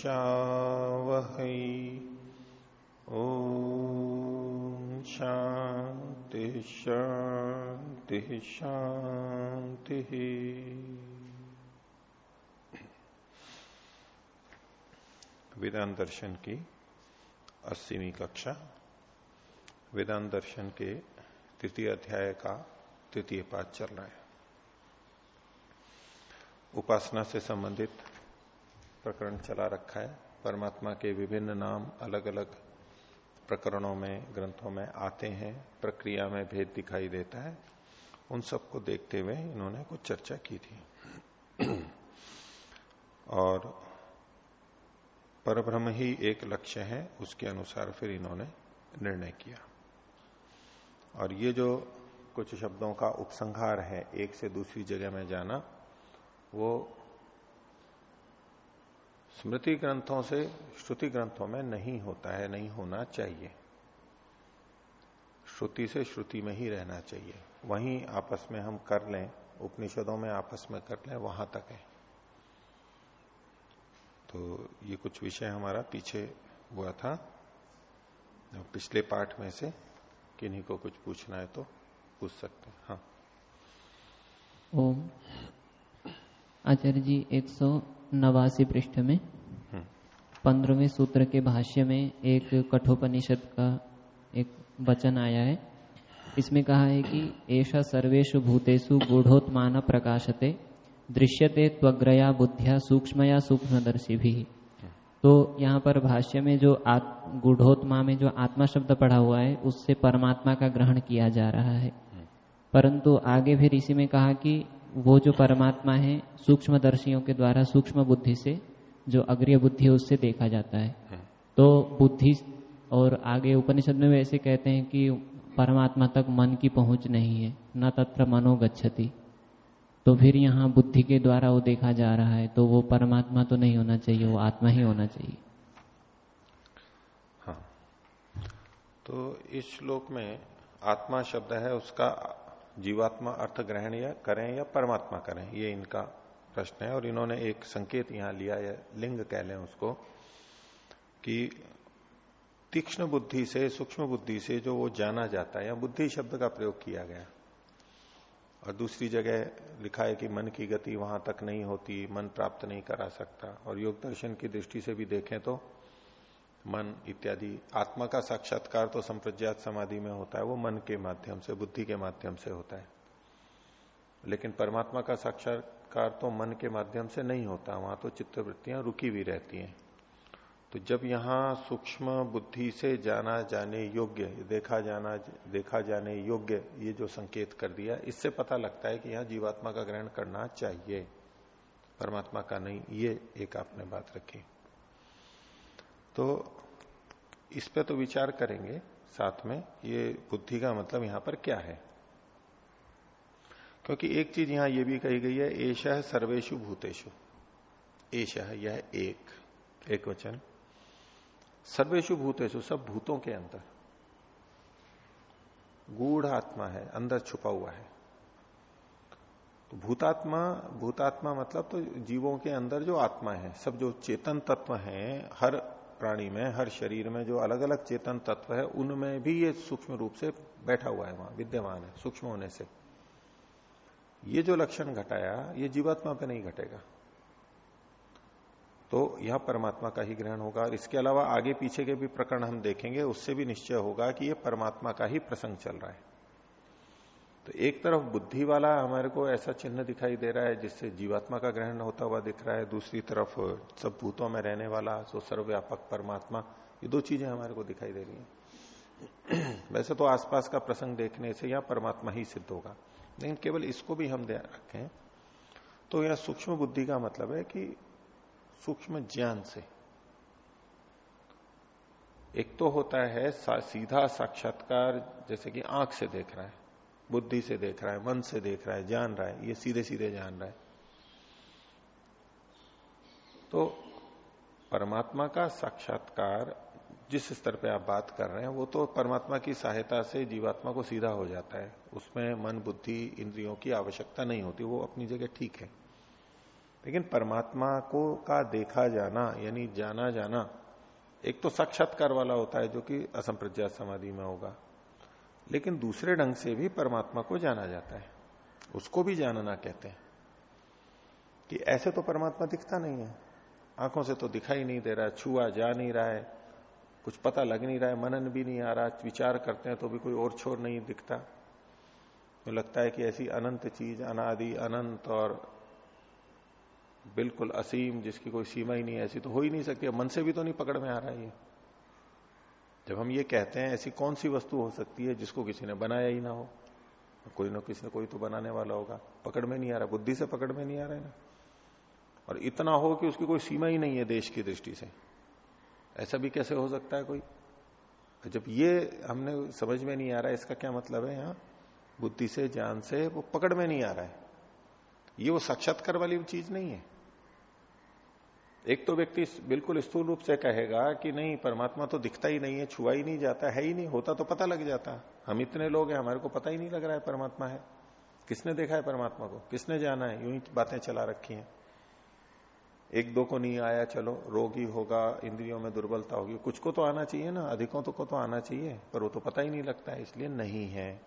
विद्विषावहै ॐ शान्ति शांति शान्तिः। वेदांत दर्शन की अस्सीवीं कक्षा। वेदांत दर्शन के तृतीय अध्याय का तृतीय पाठ चल रहा है। उपासना से संबंधित प्रकरण चला रखा है। परमात्मा के विभिन्न नाम अलग अलग प्रकरणों में, ग्रंथों में आते हैं, प्रक्रिया में भेद दिखाई देता है। उन सबको देखते हुए इन्होंने कुछ चर्चा की थी। और परब्रह्म ही एक लक्ष्य है, उसके अनुसार फिर इन्होंने निर्णय किया। और ये जो कुछ शब्दों का उपसंहार है, एक से दूसरी जगह में जाना, वो स्मृति ग्रंथों से, श्रुति ग्रंथों में नहीं होता है, नहीं होना चाहिए। श्रुति से श्रुति में ही रहना चाहिए। वहीं आपस में हम कर लें, उपनिषदों में आपस में कर लें, वहाँ तक है। तो ये कुछ विषय हमारा पीछे हुआ था। पिछले पाठ में से किन्हीं को कुछ पूछना है तो पूछ सकते हैं। हाँ। ओम। आचार्य जी, एक सौ नवासी पृष्ठ में पंद्रहवें सूत्र के भाष्य में एक कठोपनिषद का एक वचन आया है। इसमें कहा है कि ऐसा सर्वेशु भूतेषु गूढ़ोत्मान प्रकाशते दृश्यते त्वग्रया बुद्धिया सूक्ष्मया सूक्ष्मदर्शी भी तो यहाँ पर भाष्य में जो गूढ़ोत्मा में जो आत्मा शब्द पढ़ा हुआ है उससे परमात्मा का ग्रहण किया जा रहा है। परंतु आगे फिर इसी में कहा कि वो जो परमात्मा है सूक्ष्मदर्शियों के द्वारा सूक्ष्म बुद्धि से जो अग्रिय बुद्धि है उससे देखा जाता है। तो बुद्धि और आगे उपनिषद में वैसे कहते हैं कि परमात्मा तक मन की पहुँच नहीं है न तत्र मनो गच्छति। तो फिर यहाँ बुद्धि के द्वारा वो देखा जा रहा है तो वो परमात्मा तो नहीं होना चाहिए वो आत्मा ही होना चाहिए। हाँ। तो इस श्लोक में आत्मा शब्द है उसका जीवात्मा अर्थ ग्रहण या करें या परमात्मा करें, ये इनका प्रश्न है। और इन्होंने एक संकेत यहाँ लिया है, लिंग कह लें उसको, कि तीक्ष्ण बुद्धि से, सूक्ष्म बुद्धि से जो वो जाना जाता है, या बुद्धि शब्द का प्रयोग किया गया। और दूसरी जगह लिखा है कि मन की गति वहाँ तक नहीं होती, मन प्राप्त नहीं करा सकता। और योग दर्शन की दृष्टि से भी देखें तो मन इत्यादि। आत्मा का साक्षात्कार तो संप्रज्ञात समाधि में होता है, वो मन के माध्यम से, बुद्धि के माध्यम से होता है। लेकिन परमात्मा का साक्षात्कार तो मन के माध्यम से नहीं होता, वहाँ तो चित्तवृत्तियाँ रुकी हुई रहती हैं। तो जब यहाँ सूक्ष्म बुद्धि से जाना जाने योग्य, देखा जाना, देखा जाने योग्य, ये जो संकेत कर दिया, इससे पता लगता है कि यहाँ जीवात्मा का ग्रहण करना चाहिए। परमात्मा का नहीं, ये एक आपने बात रखी। तो इस पे तो विचार करेंगे साथ में, ये बुद्धि का मतलब यहाँ पर क्या है? क्योंकि एक चीज़ यहाँ ये भी कही गई है एश है सर्वेशु भूतेशु एश यह एक एक वचन। सर्वेशु भूतेशु सब भूतों के अंदर। गूढ़ आत्मा है, अंदर छुपा हुआ है। तो भूतात्मा भूतात्मा मतलब तो जीवों के अंदर जो आत्मा है, सब जो चेतन तत्व है, हर प्राणी में, हर शरीर में जो अलग अलग चेतन तत्व है, उनमें भी ये सूक्ष्म रूप से बैठा हुआ है वहाँ, विद्यमान है, सूक्ष्म होने से। ये जो लक्षण घटाया, ये जीवात्मा पे नहीं घटेगा। तो यह परमात्मा का ही ग्रहण होगा, और इसके अलावा आगे पीछे के भी प्रकरण हम देखेंगे, उससे भी निश्चय होगा कि यह परमात्मा का ही प्रसंग चल रहा है। तो एक तरफ़ बुद्धि वाला हमारे को ऐसा चिन्ह दिखाई दे रहा है जिससे जीवात्मा का ग्रहण होता हुआ दिख रहा है दूसरी तरफ़ सब भूतों में रहने वाला जो सर्वव्यापक परमात्मा ये दो चीज़ें हमारे को दिखाई दे रही हैं। वैसे तो आसपास का प्रसंग देखने से यह परमात्मा ही सिद्ध होगा लेकिन केवल इसको भी हम ध्यान रखें तो यह सूक्ष्म बुद्धि का मतलब है कि सूक्ष्म ज्ञान से। एक तो होता है सा, सीधा साक्षात्कार जैसे कि आँख से देख रहा है। बुद्धि से देख रहा है, मन से देख रहा है, जान रहा है, ये सीधे सीधे जान रहा है। तो परमात्मा का साक्षात्कार जिस स्तर पे आप बात कर रहे हैं, वो तो परमात्मा की सहायता से जीवात्मा को सीधा हो जाता है। उसमें मन, बुद्धि, इंद्रियों की आवश्यकता नहीं होती, वो अपनी जगह ठीक है। लेकिन परमात्मा को का देखा जाना, यानी जाना जाना, एक तो साक्षात्कार वाला होता है जो कि असंप्रज्ञात समाधि में होगा। लेकिन दूसरे ढंग से भी परमात्मा को जाना जाता है। उसको भी जानना कहते हैं कि ऐसे तो परमात्मा दिखता नहीं है। आँखों से तो दिखाई नहीं दे रहा छुआ जा नहीं रहा है, कुछ पता लग नहीं रहा है, मनन भी नहीं आ रहा, विचार करते हैं तो भी कोई और छोर नहीं दिखता। तो लगता है कि ऐसी अनंत चीज़, अनादि, अनंत और बिल्कुल असीम जिसकी कोई सीमा ही नहीं ऐसी तो हो ही नहीं सकती मन से भी तो नहीं पकड़ में आ रहा है जब हम ये कहते हैं, ऐसी कौन सी वस्तु हो सकती है जिसको किसी ने बनाया ही ना हो? कोई ना किसी ने, कोई तो बनाने वाला होगा। पकड़ में नहीं आ रहा, बुद्धि से पकड़ में नहीं आ रहा है ना? और इतना हो कि उसकी कोई सीमा ही नहीं है देश की दृष्टि से। ऐसा भी कैसे हो सकता है कोई? जब ये हमने समझ में नहीं आ रहा है इसका क्या मतलब है यहाँ? बुद्धि से, ज्ञान से वो पकड़ में नहीं आ रहा है। ये वो साक्षात्कार वाली चीज़ नहीं है। एक तो व्यक्ति बिल्कुल स्थूल रूप से कहेगा कि नहीं, परमात्मा तो दिखता ही नहीं है, छुआ ही नहीं जाता, है ही नहीं, होता तो पता लग जाता। हम इतने लोग हैं, हमारे को पता ही नहीं लग रहा है परमात्मा है। किसने देखा है परमात्मा को? किसने जाना है? यूँ ही बातें चला रखी हैं। एक दो को नहीं आया, चलो, रोगी होगा, इंद्रियों में दुर्बलता होगी। कुछ को तो आना चाहिए ना, अधिकों तो को तो आना चाहिए, पर वो तो पता ही नहीं लगता है, इसलिए नहीं है।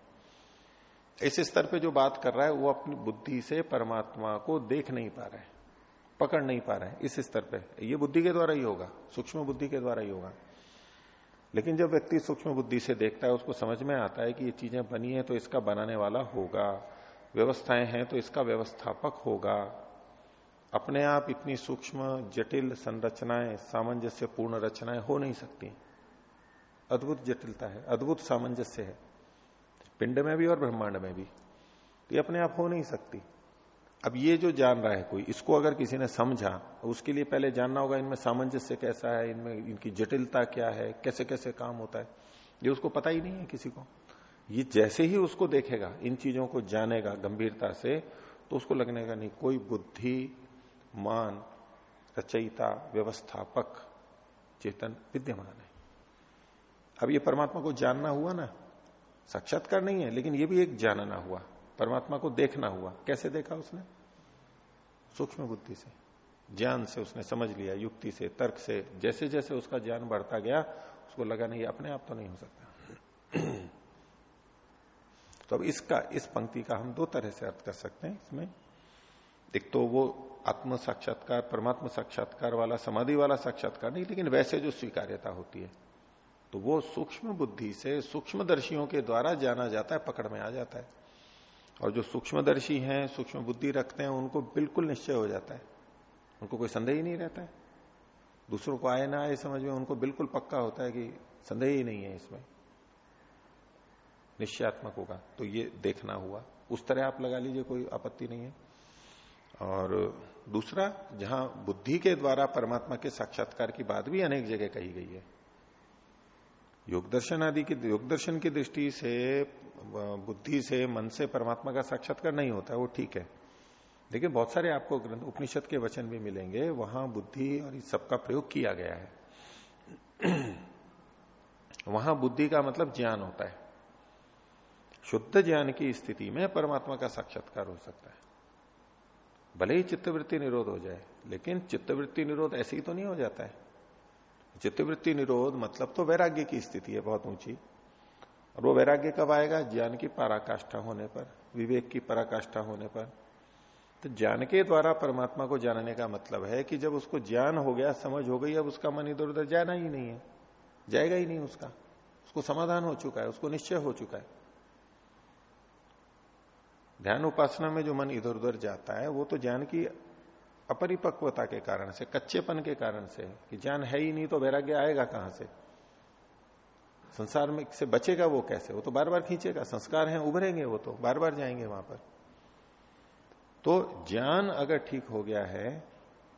इस स्तर पे जो बात कर रहा है, वो अपनी बुद्धि से परमात्मा को देख नहीं पा रहा है। पकड़ नहीं पा रहे है, इस स्तर पे। ये बुद्धि के द्वारा ही होगा, सूक्ष्म बुद्धि के द्वारा ही होगा। लेकिन जब व्यक्ति सूक्ष्म बुद्धि से देखता है, उसको समझ में आता है कि ये चीज़ें बनी है तो इसका बनाने वाला होगा। व्यवस्थाएँ हैं तो इसका व्यवस्थापक होगा। अपने आप इतनी सूक्ष्म, जटिल संरचनाएँ, सामंजस्य पूर्ण रचनाएँ हो नहीं सकती। अद्भुत जटिलता है, अद्भुत सामंजस्य है। पिंड में भी और ब्रह्मांड में भी। तो ये अपने आप हो नहीं सकती। अब ये जो जान रहा है कोई, इसको अगर किसी ने समझा उसके लिए पहले जानना होगा इनमें सामंजस्य कैसा है, इनमें इनकी जटिलता क्या है कैसे कैसे काम होता है, ये उसको पता ही नहीं है किसी को। ये जैसे ही उसको देखेगा, इन चीज़ों को जानेगा गंभीरता से तो उसको लगने का नहीं, कोई बुद्धि, मान, रचयिता, व्यवस्थापक, चेतन विद्यमान है। अब ये परमात्मा को जानना हुआ ना, साक्षात्कार नहीं है, लेकिन ये भी एक जानना हुआ। परमात्मा को देखना हुआ। कैसे देखा उसने? सूक्ष्म बुद्धि से, ज्ञान से उसने समझ लिया, युक्ति से, तर्क से। जैसे जैसे उसका ज्ञान बढ़ता गया, उसको लगा नहीं, अपने आप तो नहीं हो सकता। तो अब इसका, इस पंक्ति का हम दो तरह से अर्थ कर सकते हैं इसमें। एक तो वो आत्म साक्षात्कार परमात्मा साक्षात्कार वाला, समाधि वाला साक्षात्कार नहीं, लेकिन वैसे जो स्वीकार्यता होती है तो वो सूक्ष्म बुद्धि से सूक्ष्मदर्शियों के द्वारा जाना जाता है, पकड़ में आ जाता है। और जो सूक्ष्मदर्शी हैं सूक्ष्म बुद्धि रखते हैं, उनको बिल्कुल निश्चय हो जाता है। उनको कोई संदेह ही नहीं रहता है। दूसरों को आए ना आए समझ में उनको बिल्कुल पक्का होता है कि संदेह ही नहीं है इसमें। निश्चयात्मक होगा तो ये देखना हुआ। उस तरह आप लगा लीजिए, कोई आपत्ति नहीं है। और दूसरा, जहाँ बुद्धि के द्वारा परमात्मा के साक्षात्कार की बात भी अनेक जगह कही गई है। योग दर्शन आदि की, योग दर्शन की दृष्टि से बुद्धि से, मन से परमात्मा का साक्षात्कार नहीं होता, वो ठीक है। लेकिन बहुत सारे आपको ग्रंथ, उपनिषद के वचन भी मिलेंगे, वहाँ बुद्धि और इस सबका प्रयोग किया गया है। वहाँ बुद्धि का मतलब ज्ञान होता है। शुद्ध ज्ञान की स्थिति में परमात्मा का साक्षात्कार हो सकता है। भले ही चित्तवृत्ति निरोध हो जाए, लेकिन चित्तवृत्ति निरोध ऐसे ही तो नहीं हो जाता है। चित्तवृत्ति निरोध मतलब तो वैराग्य की स्थिति है, बहुत ऊँची। और वो वैराग्य कब आएगा? ज्ञान की पराकाष्ठा होने पर, विवेक की पराकाष्ठा होने पर। तो ज्ञान के द्वारा परमात्मा को जानने का मतलब है कि जब उसको ज्ञान हो गया, समझ हो गई, अब उसका मन इधर उधर जाना ही नहीं है। जाएगा ही नहीं उसका। उसको समाधान हो चुका है, उसको निश्चय हो चुका है। ध्यान उपासना में जो मन इधर उधर जाता है, वो तो ज्ञान की अपरिपक्वता के कारण से, कच्चेपन के कारण से कि ज्ञान है ही नहीं तो वैराग्य आएगा कहाँ से? संसार में से बचेगा वो कैसे? वो तो बार बार खींचेगा, संस्कार हैं, उभरेंगे वो तो बार बार जाएँगे वहाँ पर। तो ज्ञान अगर ठीक हो गया है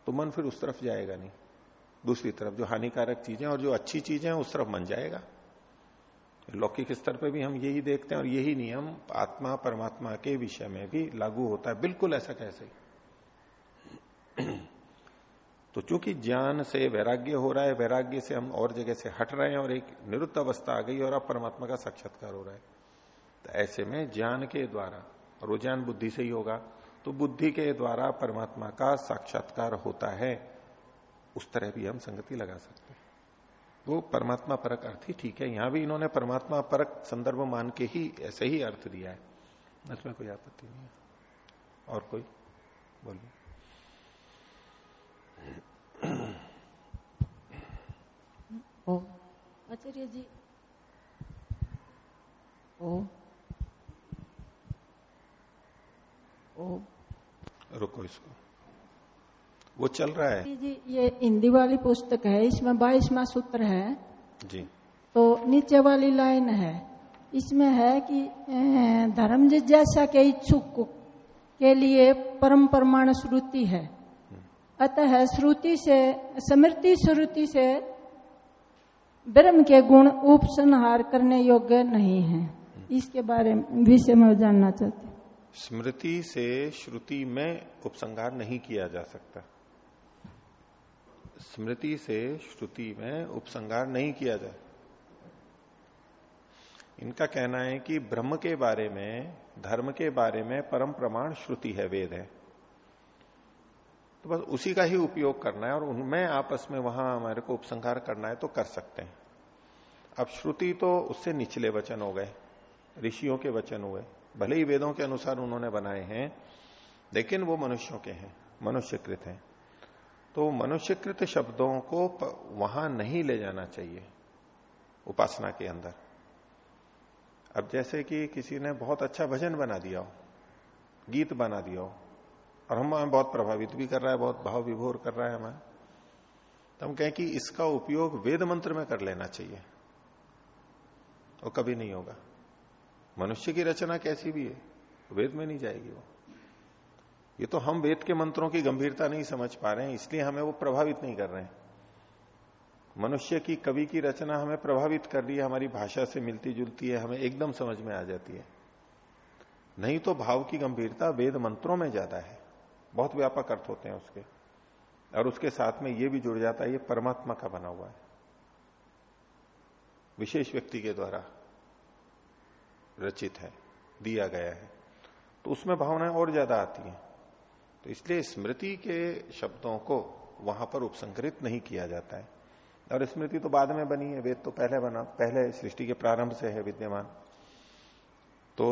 तो मन फिर उस तरफ़ जाएगा नहीं। दूसरी तरफ़ जो हानिकारक चीज़ें और जो अच्छी चीज़ें हैं, उस तरफ़ मन जाएगा। लौकिक स्तर पर भी हम यही देखते हैं और यही नियम आत्मा, परमात्मा के विषय में भी लागू होता है। बिल्कुल ऐसा कैसे? तो चूँकि ज्ञान से वैराग्य हो रहा है, वैराग्य से हम और जगह से हट रहे हैं और एक निरुद्ध अवस्था आ गई और अब परमात्मा का साक्षात्कार हो रहा है। तो ऐसे में ज्ञान के द्वारा, और वो ज्ञान बुद्धि से ही होगा तो बुद्धि के द्वारा परमात्मा का साक्षात्कार होता है। उस तरह भी हम संगति लगा सकते हैं। वो परमात्मा परक अर्थ ही ठीक है। यहाँ भी इन्होंने परमात्मा परक संदर्भ मान के ही ऐसे ही अर्थ दिया है। इसमें कोई आपत्ति नहीं है। और कोई? बोलिए। ओ। आचार्य जी ओ। ओ। रुको इसको। वो चल रहा है। जी ये हिंदी वाली पुस्तक है इसमें बाईसवा सूत्र है। जी। तो नीचे वाली लाइन है। इसमें है कि धर्म जिज्ञासा के इच्छुक के लिए परम परमाणु श्रुति है। अतः श्रुति से स्मृति श्रुति से ब्रह्म के गुण उपसंहार करने योग्य नहीं है। इसके बारे में विषय में जानना चाहती स्मृति से श्रुति में उपसंहार नहीं किया जा सकता। स्मृति से श्रुति में उपसंहार नहीं किया जाए इनका कहना है कि ब्रह्म के बारे में, धर्म के बारे में परम प्रमाण श्रुति है, वेद है। तो बस उसी का ही उपयोग करना है और उनमें आपस में वहाँ हमारे को उपसंहार करना है तो कर सकते हैं। अब श्रुति तो उससे निचले वचन हो गए, ऋषियों के वचन हुए। भले ही वेदों के अनुसार उन्होंने बनाए हैं, लेकिन वो मनुष्यों के हैं, मनुष्यकृत हैं। तो मनुष्यकृत शब्दों को वहाँ नहीं ले जाना चाहिए, उपासना के अंदर। अब जैसे कि किसी ने बहुत अच्छा भजन बना दिया हो, गीत बना दिया हो और हम हमें बहुत प्रभावित भी कर रहा है, बहुत भाव विभोर कर रहा है हमें। तो हम कहें कि इसका उपयोग वेद मंत्र में कर लेना चाहिए। और कभी नहीं होगा। मनुष्य की रचना कैसी भी है, वेद में नहीं जाएगी वो। ये तो हम वेद के मंत्रों की गंभीरता नहीं समझ पा रहे हैं, इसलिए हमें वो प्रभावित नहीं कर रहे हैं। मनुष्य की कवि की रचना हमें प्रभावित कर रही है, हमारी भाषा से मिलती जुलती है, हमें एकदम समझ में आ जाती है। नहीं तो भाव की गंभीरता वेद मंत्रों में ज़्यादा है। बहुत व्यापक अर्थ होते हैं उसके। और उसके साथ में ये भी जुड़ जाता है, ये परमात्मा का बना हुआ है। विशेष व्यक्ति के द्वारा रचित है, दिया गया है। तो उसमें भावनाएँ और ज़्यादा आती हैं। तो इसलिए स्मृति के शब्दों को वहाँ पर उपसंकृत नहीं किया जाता है। और स्मृति तो बाद में बनी है, वेद तो पहले बना, पहले सृष्टि के प्रारंभ से है विद्यमान। तो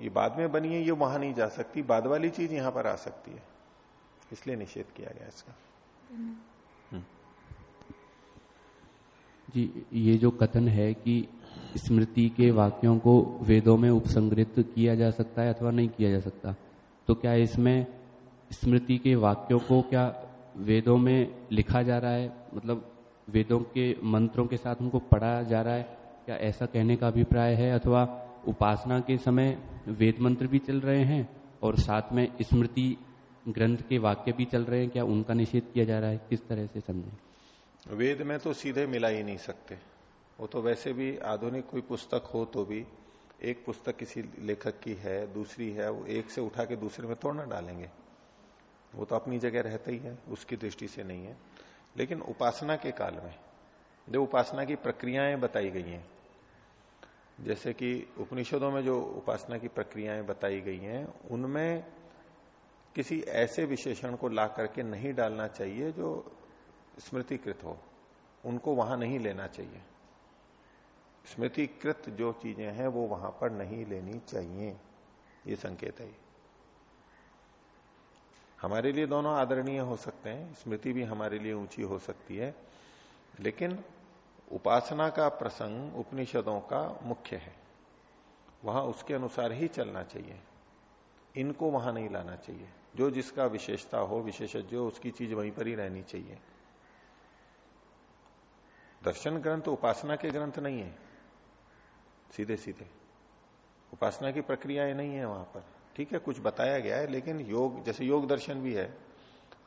ये बाद में बनी है, ये वहाँ नहीं जा सकती, बाद वाली चीज़ यहाँ पर आ सकती है। इसलिए निषेध किया गया इसका। जी ये जो कथन है कि स्मृति के वाक्यों को वेदों में उपसंग्रित किया जा सकता है अथवा नहीं किया जा सकता तो क्या इसमें स्मृति के वाक्यों को क्या वेदों में लिखा जा रहा है? मतलब वेदों के मंत्रों के साथ उनको पढ़ा जा रहा है? क्या ऐसा कहने का अभिप्राय है? अथवा उपासना के समय वेद मंत्र भी चल रहे हैं और साथ में स्मृति ग्रंथ के वाक्य भी चल रहे हैं, क्या उनका निषेध किया जा रहा है? किस तरह से समझे? वेद में तो सीधे मिला ही नहीं सकते। वो तो वैसे भी आधुनिक कोई पुस्तक हो तो भी एक पुस्तक किसी लेखक की है, दूसरी है, वो एक से उठा के दूसरे में तोड़ना डालेंगे। वो तो अपनी जगह रहता ही है, उसकी दृष्टि से नहीं है। लेकिन उपासना के काल में, जो उपासना की प्रक्रियाएँ बताई गई हैं, जैसे कि उपनिषदों में जो उपासना की प्रक्रियाएँ बताई गई हैं, उनमें किसी ऐसे विशेषण को ला करके नहीं डालना चाहिए जो स्मृतिकृत हो। उनको वहाँ नहीं लेना चाहिए। स्मृतिकृत जो चीज़ें हैं, वो वहाँ पर नहीं लेनी चाहिए। ये संकेत है। हमारे लिए दोनों आदरणीय हो सकते हैं। स्मृति भी हमारे लिए ऊँची हो सकती है। लेकिन उपासना का प्रसंग, उपनिषदों का मुख्य है। वहाँ उसके अनुसार ही चलना चाहिए। इनको वहाँ नहीं लाना चाहिए। जो जिसका विशेषता हो, विशेषज्ञ उसकी चीज़ वहीं पर ही रहनी चाहिए। दर्शन ग्रंथ उपासना के ग्रंथ नहीं है। सीधे सीधे। उपासना की प्रक्रियाएँ नहीं है वहाँ पर। ठीक है, कुछ बताया गया है, लेकिन योग, जैसे योग दर्शन भी है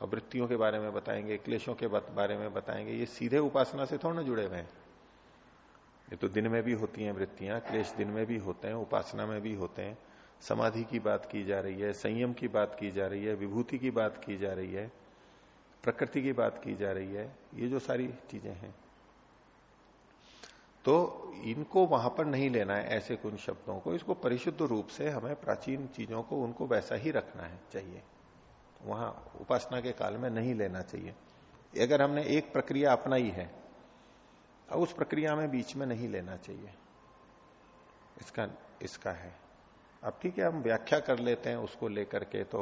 और वृत्तियों के बारे में बताएँगे, क्लेशों के बारे में बताएँगे, ये सीधे उपासना से थोड़ा ना जुड़े हुए हैं। ये तो दिन में भी होती हैं वृत्तियाँ, क्लेश दिन में भी होते हैं, उपासना में भी होते हैं। समाधि की बात की जा रही है, संयम की बात की जा रही है, विभूति की बात की जा रही है, प्रकृति की बात की जा रही है, ये जो सारी चीज़ें हैं। तो इनको वहाँ पर नहीं लेना है, ऐसे कुछ शब्दों को। इसको परिशुद्ध रूप से हमें प्राचीन चीज़ों को उनको वैसा ही रखना है, चाहिए। वहाँ उपासना के काल में नहीं लेना चाहिए। अगर हमने एक प्रक्रिया अपनाई है उस प्रक्रिया में बीच में नहीं लेना चाहिए। इसका इसका है। अब ठीक है हम व्याख्या कर लेते हैं उसको लेकर के तो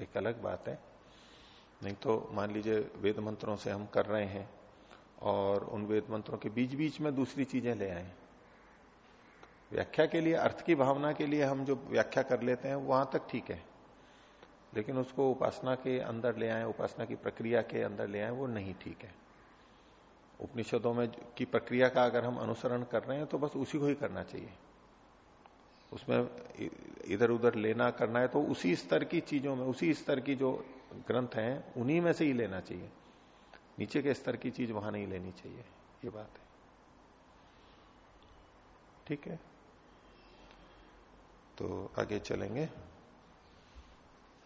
एक अलग बात है। नहीं तो मान लीजिए वेद मंत्रों से हम कर रहे हैं और उन वेद मंत्रों के बीच बीच में दूसरी चीज़ें ले आए। व्याख्या के लिए, अर्थ की भावना के लिए हम जो व्याख्या कर लेते हैं, वहाँ तक ठीक है। लेकिन उसको उपासना के अंदर ले आए, उपासना की प्रक्रिया के अंदर ले आए, वो नहीं ठीक है। उपनिषदों में की प्रक्रिया का अगर हम अनुसरण कर रहे हैं तो बस उसी को ही करना चाहिए। उसमें इधर उधर लेना करना है तो उसी स्तर की चीज़ों में, उसी स्तर की जो ग्रंथ हैं, उन्हीं में से ही लेना चाहिए। नीचे के स्तर की चीज़ वहाँ नहीं लेनी चाहिए, ये बात है। ठीक है? तो आगे चलेंगे।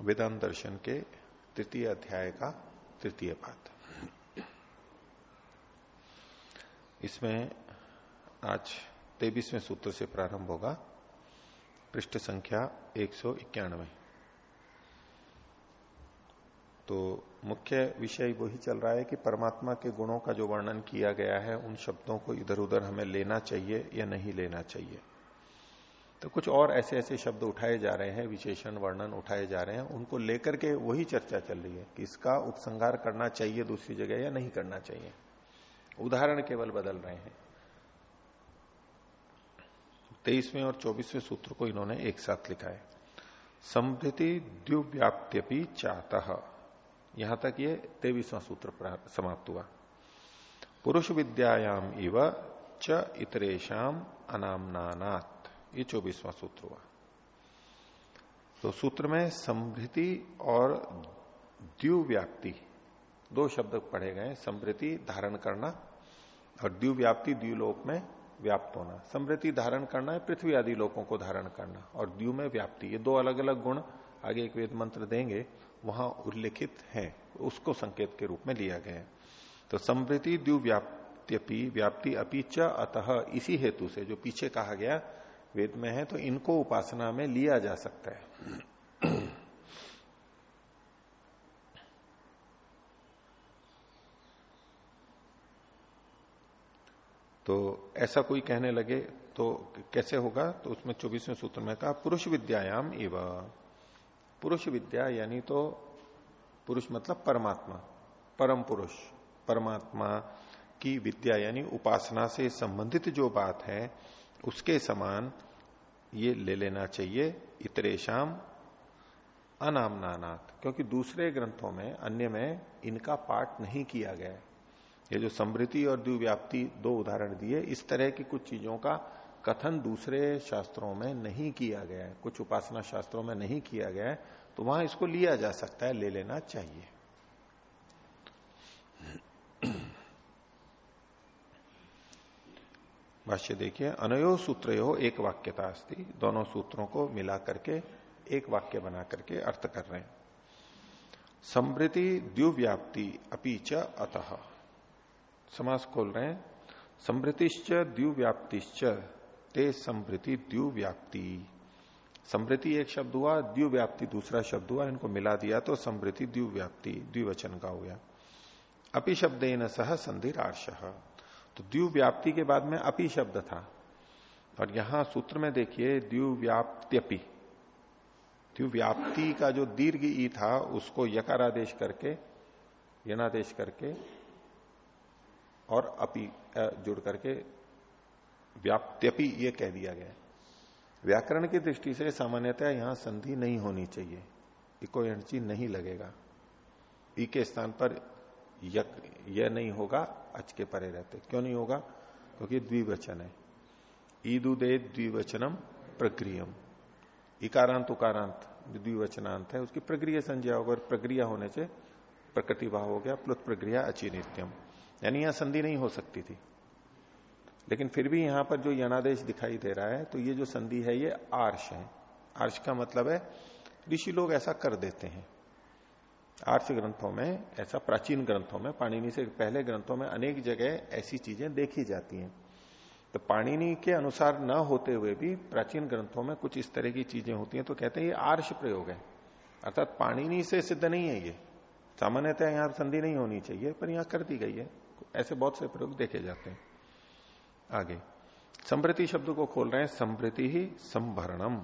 वेदांत दर्शन के तृतीय अध्याय का तृतीय पाठ। इसमें आज तेबीसवें सूत्र से प्रारंभ होगा। पृष्ठ संख्या एक सौ इक्यानवे। तो मुख्य विषय वही चल रहा है कि परमात्मा के गुणों का जो वर्णन किया गया है, उन शब्दों को इधर उधर हमें लेना चाहिए या नहीं लेना चाहिए। तो कुछ और ऐसे ऐसे शब्द उठाए जा रहे हैं, विशेषण, वर्णन उठाए जा रहे हैं, उनको लेकर के वही चर्चा चल रही है कि इसका उपसंहार करना चाहिए दूसरी जगह या नहीं करना चाहिए। उदाहरण केवल बदल रहे हैं। तेईसवें और चौबीसवें सूत्र को इन्होंने एक साथ लिखा है। समृद्धि द्व्याप्त्यपि चात। यहाँ तक ये तेईसवां सूत्र समाप्त हुआ। पुरुष विद्यायाम इव च इतरेशम अनामनानात। ये चौबीसवां सूत्र हुआ। तो सूत्र में समृद्धि और द्व्याप्ति दो शब्द पढ़े गए समृद्धि धारण करना और द्व्याप्ति द्व्यूलोक में व्याप्त होना। समृद्धि धारण करना है, पृथ्वी आदि लोगों को धारण करना। और द्यू में व्याप्ति, ये दो अलग अलग गुण आगे एक वेद मंत्र देंगे, वहाँ उल्लेखित है, उसको संकेत के रूप में लिया गया है। तो समृद्धि द्यू व्याप्त्यपि व्याप्ति अपी च अतः इसी हेतु से जो पीछे कहा गया वेद में है तो इनको उपासना में लिया जा सकता है। तो ऐसा कोई कहने लगे तो कैसे होगा? तो उसमें चौबीसवें सूत्र में कहा, पुरुष विद्यायाम एवं। पुरुष विद्या यानी तो पुरुष मतलब परमात्मा, परम पुरुष, परमात्मा की विद्या यानी उपासना से संबंधित जो बात है, उसके समान ये ले लेना चाहिए इतरेशम अनामनानाथ क्योंकि दूसरे ग्रंथों में, अन्य में इनका पाठ नहीं किया गया ये जो समृद्धि और द्व्याप्ति दो उदाहरण दिए, इस तरह की कुछ चीज़ों का कथन दूसरे शास्त्रों में नहीं किया गया है। कुछ उपासना शास्त्रों में नहीं किया गया है तो वहाँ इसको लिया जा सकता है, ले लेना चाहिए। भाष्य देखिए, अनयो सूत्रो एक वाक्यता थी दोनों सूत्रों को मिला करके एक वाक्य बना करके अर्थ कर रहे हैं। समृति द्व्याप्ति अपीच अतः। समास खोल रहे हैं। समृतिश्च द्व्याप्तिश्च ते समृति द्व्याप्ति समृति एक शब्द हुआ द्व्याप्ति दूसरा शब्द हुआ, इनको मिला दिया तो समृति द्व्याप्ति द्विवचन का हो गया। अपि शब्द सह संधिरार्श तो द्व्याप्ति के बाद में अपि शब्द था। और यहाँ सूत्र में देखिए द्व्याप्त्यपि द्व्याप्ति का जो दीर्घ ई था, उसको यकारादेश करके, यनादेश करके और अपि जुड़ करके व्याप्त्यपि ये कह दिया गया व्याकरण की दृष्टि से सामान्यतः यहाँ संधि नहीं होनी चाहिए। इको एनर्जी नहीं लगेगा। ई के स्थान पर यक, यह नहीं होगा, अच के परे रहते। क्यों नहीं होगा? क्योंकि द्विवचन है। ईदुदे द्विवचनम प्रक्रियम। इकारांत उकारांत द्विवचनांत है, उसकी प्रक्रिया संज्ञा होगा प्रक्रिया होने से प्रकृति भाव हो गया, प्लुत प्रक्रिया अची नित्यम यानी यहाँ संधि नहीं हो सकती थी। लेकिन फिर भी यहाँ पर जो यनादेश दिखाई दे रहा है तो ये जो संधि है, ये आर्श है। आर्श का मतलब है, ऋषि लोग ऐसा कर देते हैं। आर्ष ग्रंथों में, ऐसा प्राचीन ग्रंथों में, पाणिनि से पहले ग्रंथों में अनेक जगह ऐसी चीज़ें देखी जाती हैं। तो पाणिनि के अनुसार न होते हुए भी प्राचीन ग्रंथों में कुछ इस तरह की चीज़ें होती हैं तो कहते हैं ये आर्ष प्रयोग है। अर्थात पाणिनि से सिद्ध नहीं है ये। सामान्यतः यहाँ संधि नहीं होनी चाहिए, पर यहाँ कर दी गई है। ऐसे बहुत से प्रयोग देखे जाते हैं। आगे। संप्रति शब्द को खोल रहे हैं संप्रति ही संभरणम।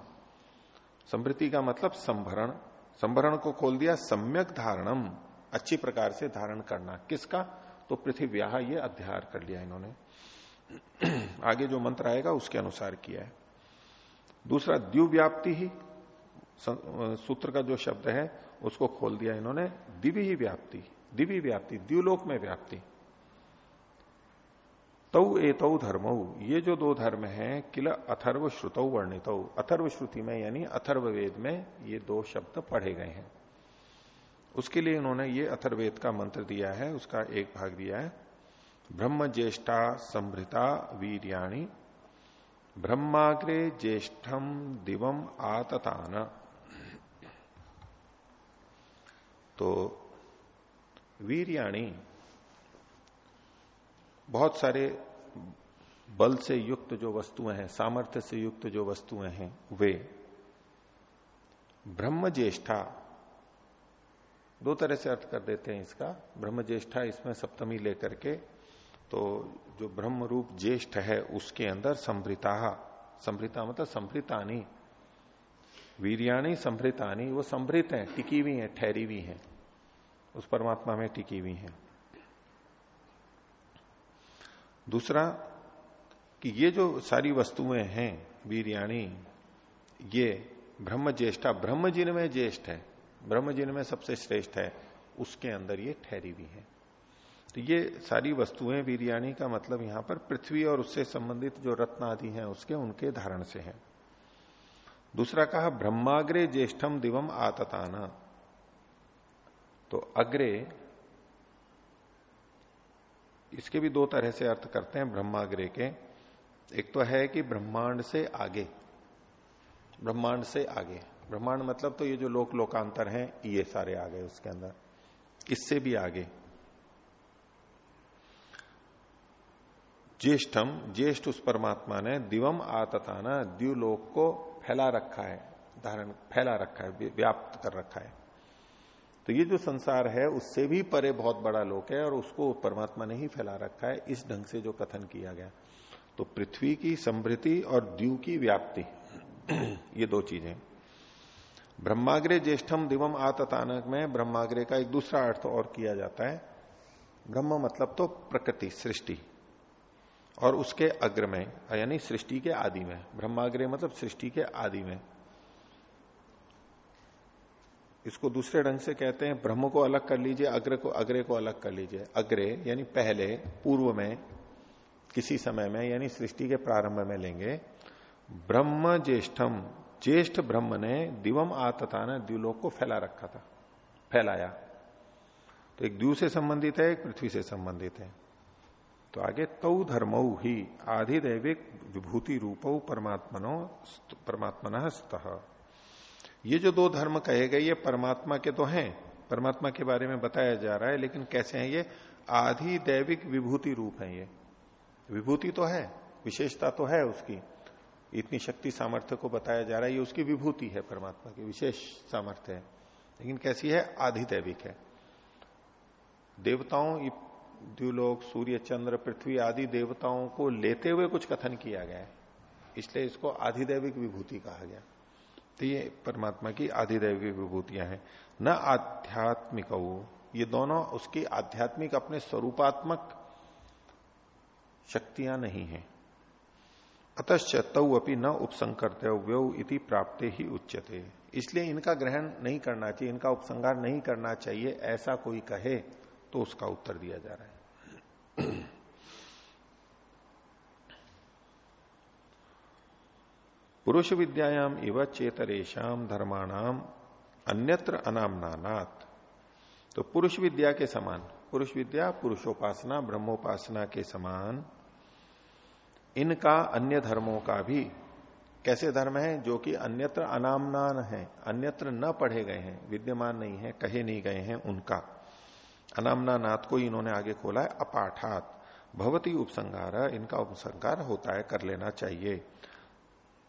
संप्रति का मतलब संभरण। संभरण को खोल दिया, सम्यक धारणम। अच्छी प्रकार से धारण करना। किसका? तो पृथ्वी ये अध्यार कर लिया इन्होंने। आगे जो मंत्र आएगा, उसके अनुसार किया है। दूसरा द्व्याप्ति ही सूत्र का जो शब्द है, उसको खोल दिया इन्होंने दिव्य ही व्याप्ति। दिव्य व्याप्ति द्व्यूलोक में व्याप्ति। तौ एतौ धर्मौ। ये जो दो धर्म हैं, किल अथर्व श्रुतौ वर्णित। अथर्व श्रुति में यानी अथर्व वेद में ये दो शब्द पढ़े गए हैं। उसके लिए इन्होंने ये अथर्वेद का मंत्र दिया है, उसका एक भाग दिया है। ब्रह्म ज्येष्ठा संभृता वीरियाणी, ब्रह्माग्रे ज्येष्ठम दिवम आततान। तो वीरियाणी बहुत सारे बल से युक्त जो वस्तुएँ हैं, सामर्थ्य से युक्त जो वस्तुएँ हैं, वे ब्रह्म ज्येष्ठा दो तरह से अर्थ कर देते हैं इसका। ब्रह्म ज्येष्ठा इसमें सप्तमी लेकर के तो जो ब्रह्म रूप ज्येष्ठ है, उसके अंदर संभृता संभृता मतलब संभृतानी वीरियाणी संभृतानी वो संभृत हैं, टिकी हुई हैं, ठहरी हुई हैं, उस परमात्मा में टिकी हुई हैं। दूसरा कि ये जो सारी वस्तुएँ हैं, वीरियाणी, ये ब्रह्म ज्येष्ठा ब्रह्म जिन में ज्येष्ठ है ब्रह्म जिन में सबसे श्रेष्ठ है, उसके अंदर ये ठहरी हुई है। तो ये सारी वस्तुएँ वीरियाणी का मतलब यहाँ पर पृथ्वी और उससे संबंधित जो रत्न आदि हैं, उसके उनके धारण से है। दूसरा कहा, ब्रह्माग्रे ज्येष्ठम दिवम आतताना। तो अग्रे इसके भी दो तरह से अर्थ करते हैं ब्रह्माग्रह के। एक तो है कि ब्रह्मांड से आगे। ब्रह्मांड से आगे। ब्रह्मांड मतलब तो ये जो लोक लोकांतर हैं, ये सारे आ गए उसके अंदर। इससे भी आगे। ज्येष्ठम, ज्येष्ठ उस परमात्मा ने दिवम आतताना द्व्यूलोक को फैला रखा है, धारण, फैला रखा है, व्याप्त कर रखा है। तो ये जो संसार है, उससे भी परे बहुत बड़ा लोक है और उसको परमात्मा ने ही फैला रखा है, इस ढंग से जो कथन किया गया। तो पृथ्वी की समृद्धि और द्यू की व्याप्ति, ये दो चीज़ें। ब्रह्माग्रे ज्येष्ठम दिवम आततानक में ब्रह्माग्रे का एक दूसरा अर्थ और किया जाता है। ब्रह्म मतलब तो प्रकृति, सृष्टि। और उसके अग्र में, यानी सृष्टि के आदि में, ब्रह्माग्रे मतलब सृष्टि के आदि में। इसको दूसरे ढंग से कहते हैं, ब्रह्म को अलग कर लीजिए, अग्र को, अग्रे को अलग कर लीजिए। अग्रे यानी पहले, पूर्व में, किसी समय में, यानी सृष्टि के प्रारंभ में लेंगे। ब्रह्म ज्येष्ठम, ज्येष्ठ ब्रह्म ने दिवम आतता ने द्व्यूलोक को फैला रखा था, फैलाया। तो एक द्यू से संबंधित है, एक पृथ्वी से संबंधित है। तो आगे, तौ धर्मौ ही, आधिदैविक विभूति रूपो परमात्मनो परमात्मन स्तः। ये जो दो धर्म कहे गए, ये परमात्मा के तो हैं। परमात्मा के बारे में बताया जा रहा है, लेकिन कैसे हैं ये? आधि दैविक विभूति रूप है ये। विभूति तो है, विशेषता तो है उसकी। इतनी शक्ति सामर्थ्य को बताया जा रहा है, ये उसकी विभूति है, परमात्मा की विशेष सामर्थ्य है। लेकिन कैसी है? आधि दैविक है। देवताओं द्व्यूलोक सूर्य, चंद्र, पृथ्वी आदि देवताओं को लेते हुए कुछ कथन किया गया है। इसलिए इसको आधिदैविक विभूति कहा गया। तो ये परमात्मा की आधिदेव की विभूतियाँ हैं। न आध्यात्मिक। ये दोनों उसकी आध्यात्मिक, अपने स्वरूपात्मक शक्तियाँ नहीं है। अतश्च तौ अपनी न उपसंकर्तव्य इति प्राप्त ही उच्चते इसलिए इनका ग्रहण नहीं करना चाहिए, इनका उपसंगार नहीं करना चाहिए, ऐसा कोई कहे तो उसका उत्तर दिया जा रहा है। पुरुष विद्यायाम इव चेतरेशम धर्माणाम अन्यत्र अनामनानात। तो पुरुष विद्या के समान पुरुष विद्या पुरुषोपासना, ब्रह्मोपासना के समान, इनका अन्य धर्मों का भी कैसे धर्म है, जो कि अन्यत्र अनामनान है, अन्यत्र न पढ़े गए हैं, विद्यमान नहीं है, कहे नहीं गए हैं उनका। अनामना नाथ को इन्होंने आगे खोला है, अपाठात। भवती उपसंगार इनका उपसंगार होता है, कर लेना चाहिए।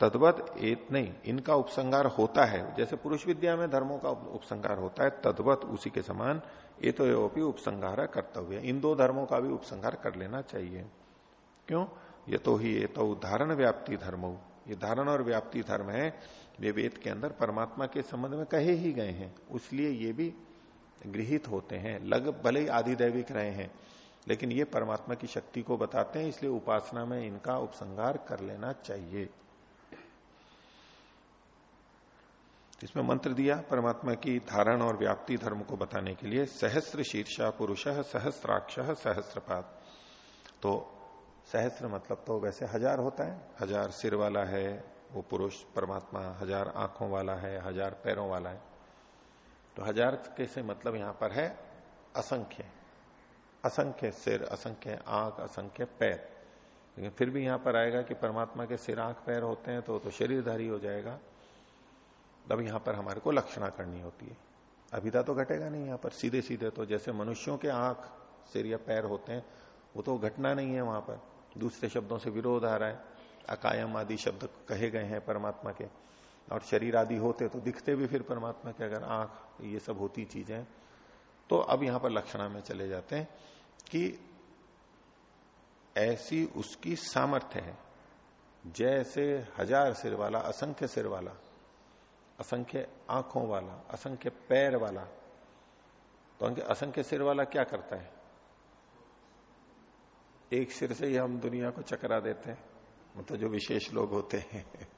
तद्वत एक नहीं, इनका उपसंगार होता है। जैसे पुरुष विद्या में धर्मों का उपसंगार होता है, तद्वत उसी के समान ये तो भी उपसंगार कर्तव्य। इन दो धर्मों का भी उपसंगार कर लेना चाहिए। क्यों? ये तो ही ये तो धारण व्याप्ति धर्म। ये धारण और व्याप्ति धर्म है वे वेद के अंदर परमात्मा के संबंध में कहे ही गए हैं। इसलिए ये भी गृहित होते हैं। लग भले ही आधिदैविक रहे हैं, लेकिन ये परमात्मा की शक्ति को बताते हैं, इसलिए उपासना में इनका उपसंगार कर लेना चाहिए। इसमें मंत्र दिया, परमात्मा की धारण और व्याप्ति धर्म को बताने के लिए सहस्त्र शीर्षा पुरुष सहस्त्राक्ष सहस्त्रपात तो सहस्त्र मतलब तो वैसे हज़ार होता है। हज़ार सिर वाला है, वो पुरुष, परमात्मा, हज़ार आँखों वाला है, हज़ार पैरों वाला है। तो हज़ार के से मतलब यहाँ पर है? असंख्य। असंख्य सिर, असंख्य आँख, असंख्य पैर। लेकिन फिर भी यहाँ पर आएगा कि परमात्मा के सिर, आँख, पैर होते हैं तो तो शरीरधारी हो जाएगा। तब यहाँ पर हमारे को लक्षणा करनी होती है। अभिधा तो घटेगा नहीं यहाँ पर सीधे सीधे तो जैसे मनुष्यों के आँख, सिर या पैर होते हैं, वो तो घटना नहीं है वहाँ पर। दूसरे शब्दों से विरोध आ रहा है। अकायम आदि शब्द कहे गए हैं परमात्मा के। और शरीर आदि होते तो दिखते भी फिर परमात्मा के, अगर आँख, ये सब होती चीज़ें। तो अब यहाँ पर लक्षणा में चले जाते हैं कि ऐसी उसकी सामर्थ्य है। जैसे हज़ार सिर वाला, असंख्य सिर वाला असंख्य आँखों वाला, असंख्य पैर वाला। तो असंख्य सिर वाला क्या करता है? एक सिर से ही हम दुनिया को चकरा देते हैं। मतलब जो विशेष लोग होते हैं।